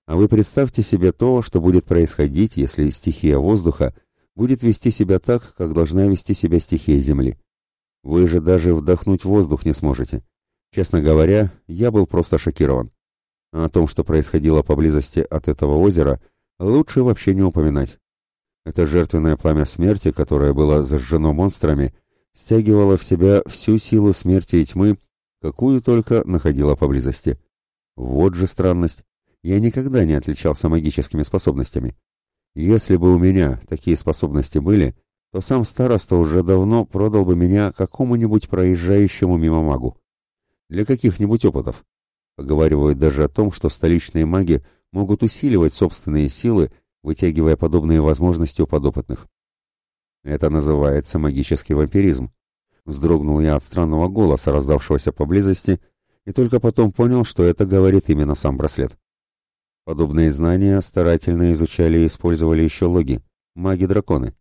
А вы представьте себе то, что будет происходить, если стихия воздуха будет вести себя так, как должна вести себя стихия Земли. Вы же даже вдохнуть воздух не сможете. Честно говоря, я был просто шокирован. А о том, что происходило поблизости от этого озера, лучше вообще не упоминать. Это жертвенное пламя смерти, которое было зажжено монстрами, стягивало в себя всю силу смерти и тьмы, какую только находило поблизости. Вот же странность. Я никогда не отличался магическими способностями. Если бы у меня такие способности были, то сам староста уже давно продал бы меня какому-нибудь проезжающему мимо магу. Для каких-нибудь опытов. Поговаривают даже о том, что столичные маги могут усиливать собственные силы вытягивая подобные возможности у подопытных. Это называется магический вампиризм. Вздрогнул я от странного голоса, раздавшегося поблизости, и только потом понял, что это говорит именно сам браслет. Подобные знания старательно изучали и использовали еще логи, маги-драконы.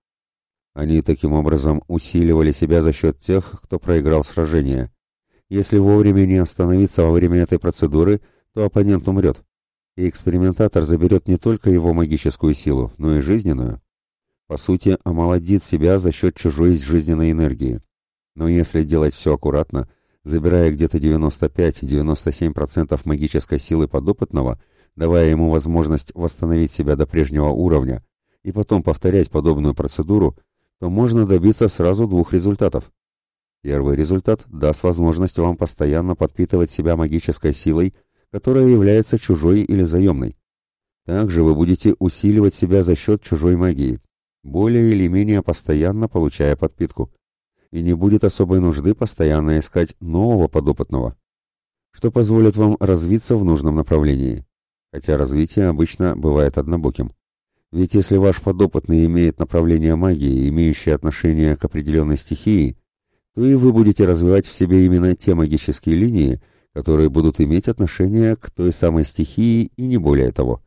Они таким образом усиливали себя за счет тех, кто проиграл сражение. Если вовремя не остановиться во время этой процедуры, то оппонент умрет и экспериментатор заберет не только его магическую силу, но и жизненную. По сути, омолодит себя за счет чужой жизненной энергии. Но если делать все аккуратно, забирая где-то 95-97% магической силы подопытного, давая ему возможность восстановить себя до прежнего уровня и потом повторять подобную процедуру, то можно добиться сразу двух результатов. Первый результат даст возможность вам постоянно подпитывать себя магической силой, которая является чужой или заемной. Также вы будете усиливать себя за счет чужой магии, более или менее постоянно получая подпитку. И не будет особой нужды постоянно искать нового подопытного, что позволит вам развиться в нужном направлении. Хотя развитие обычно бывает однобоким. Ведь если ваш подопытный имеет направление магии, имеющее отношение к определенной стихии, то и вы будете развивать в себе именно те магические линии, которые будут иметь отношение к той самой стихии и не более того.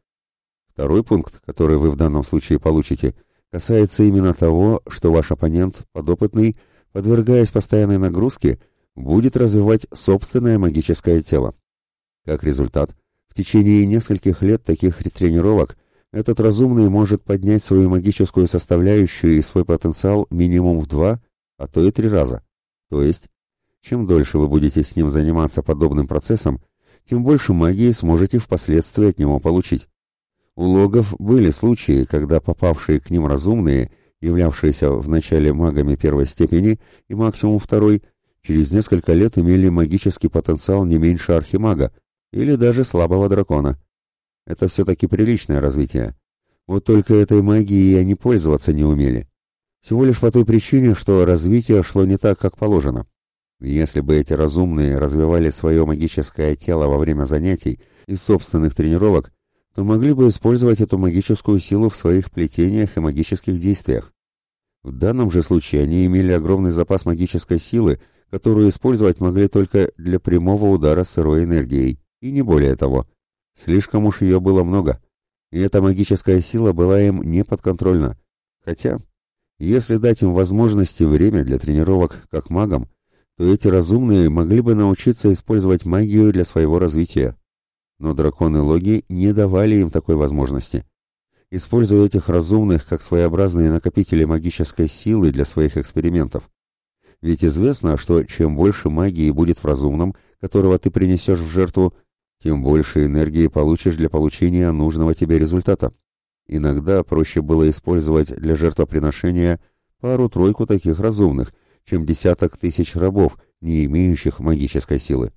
Второй пункт, который вы в данном случае получите, касается именно того, что ваш оппонент, подопытный, подвергаясь постоянной нагрузке, будет развивать собственное магическое тело. Как результат, в течение нескольких лет таких тренировок этот разумный может поднять свою магическую составляющую и свой потенциал минимум в два, а то и три раза. То есть, чем дольше вы будете с ним заниматься подобным процессом, тем больше магии сможете впоследствии от него получить. У логов были случаи, когда попавшие к ним разумные, являвшиеся вначале магами первой степени и максимум второй, через несколько лет имели магический потенциал не меньше архимага или даже слабого дракона. Это все-таки приличное развитие. Вот только этой магией они пользоваться не умели. Всего лишь по той причине, что развитие шло не так, как положено. Если бы эти разумные развивали свое магическое тело во время занятий и собственных тренировок, то могли бы использовать эту магическую силу в своих плетениях и магических действиях. В данном же случае они имели огромный запас магической силы, которую использовать могли только для прямого удара сырой энергией, и не более того. Слишком уж ее было много, и эта магическая сила была им не подконтрольна. Хотя если дать им возможности время для тренировок как магам, то эти разумные могли бы научиться использовать магию для своего развития. Но драконы-логи не давали им такой возможности. Используя этих разумных как своеобразные накопители магической силы для своих экспериментов. Ведь известно, что чем больше магии будет в разумном, которого ты принесешь в жертву, тем больше энергии получишь для получения нужного тебе результата. Иногда проще было использовать для жертвоприношения пару-тройку таких разумных, чем десяток тысяч рабов, не имеющих магической силы.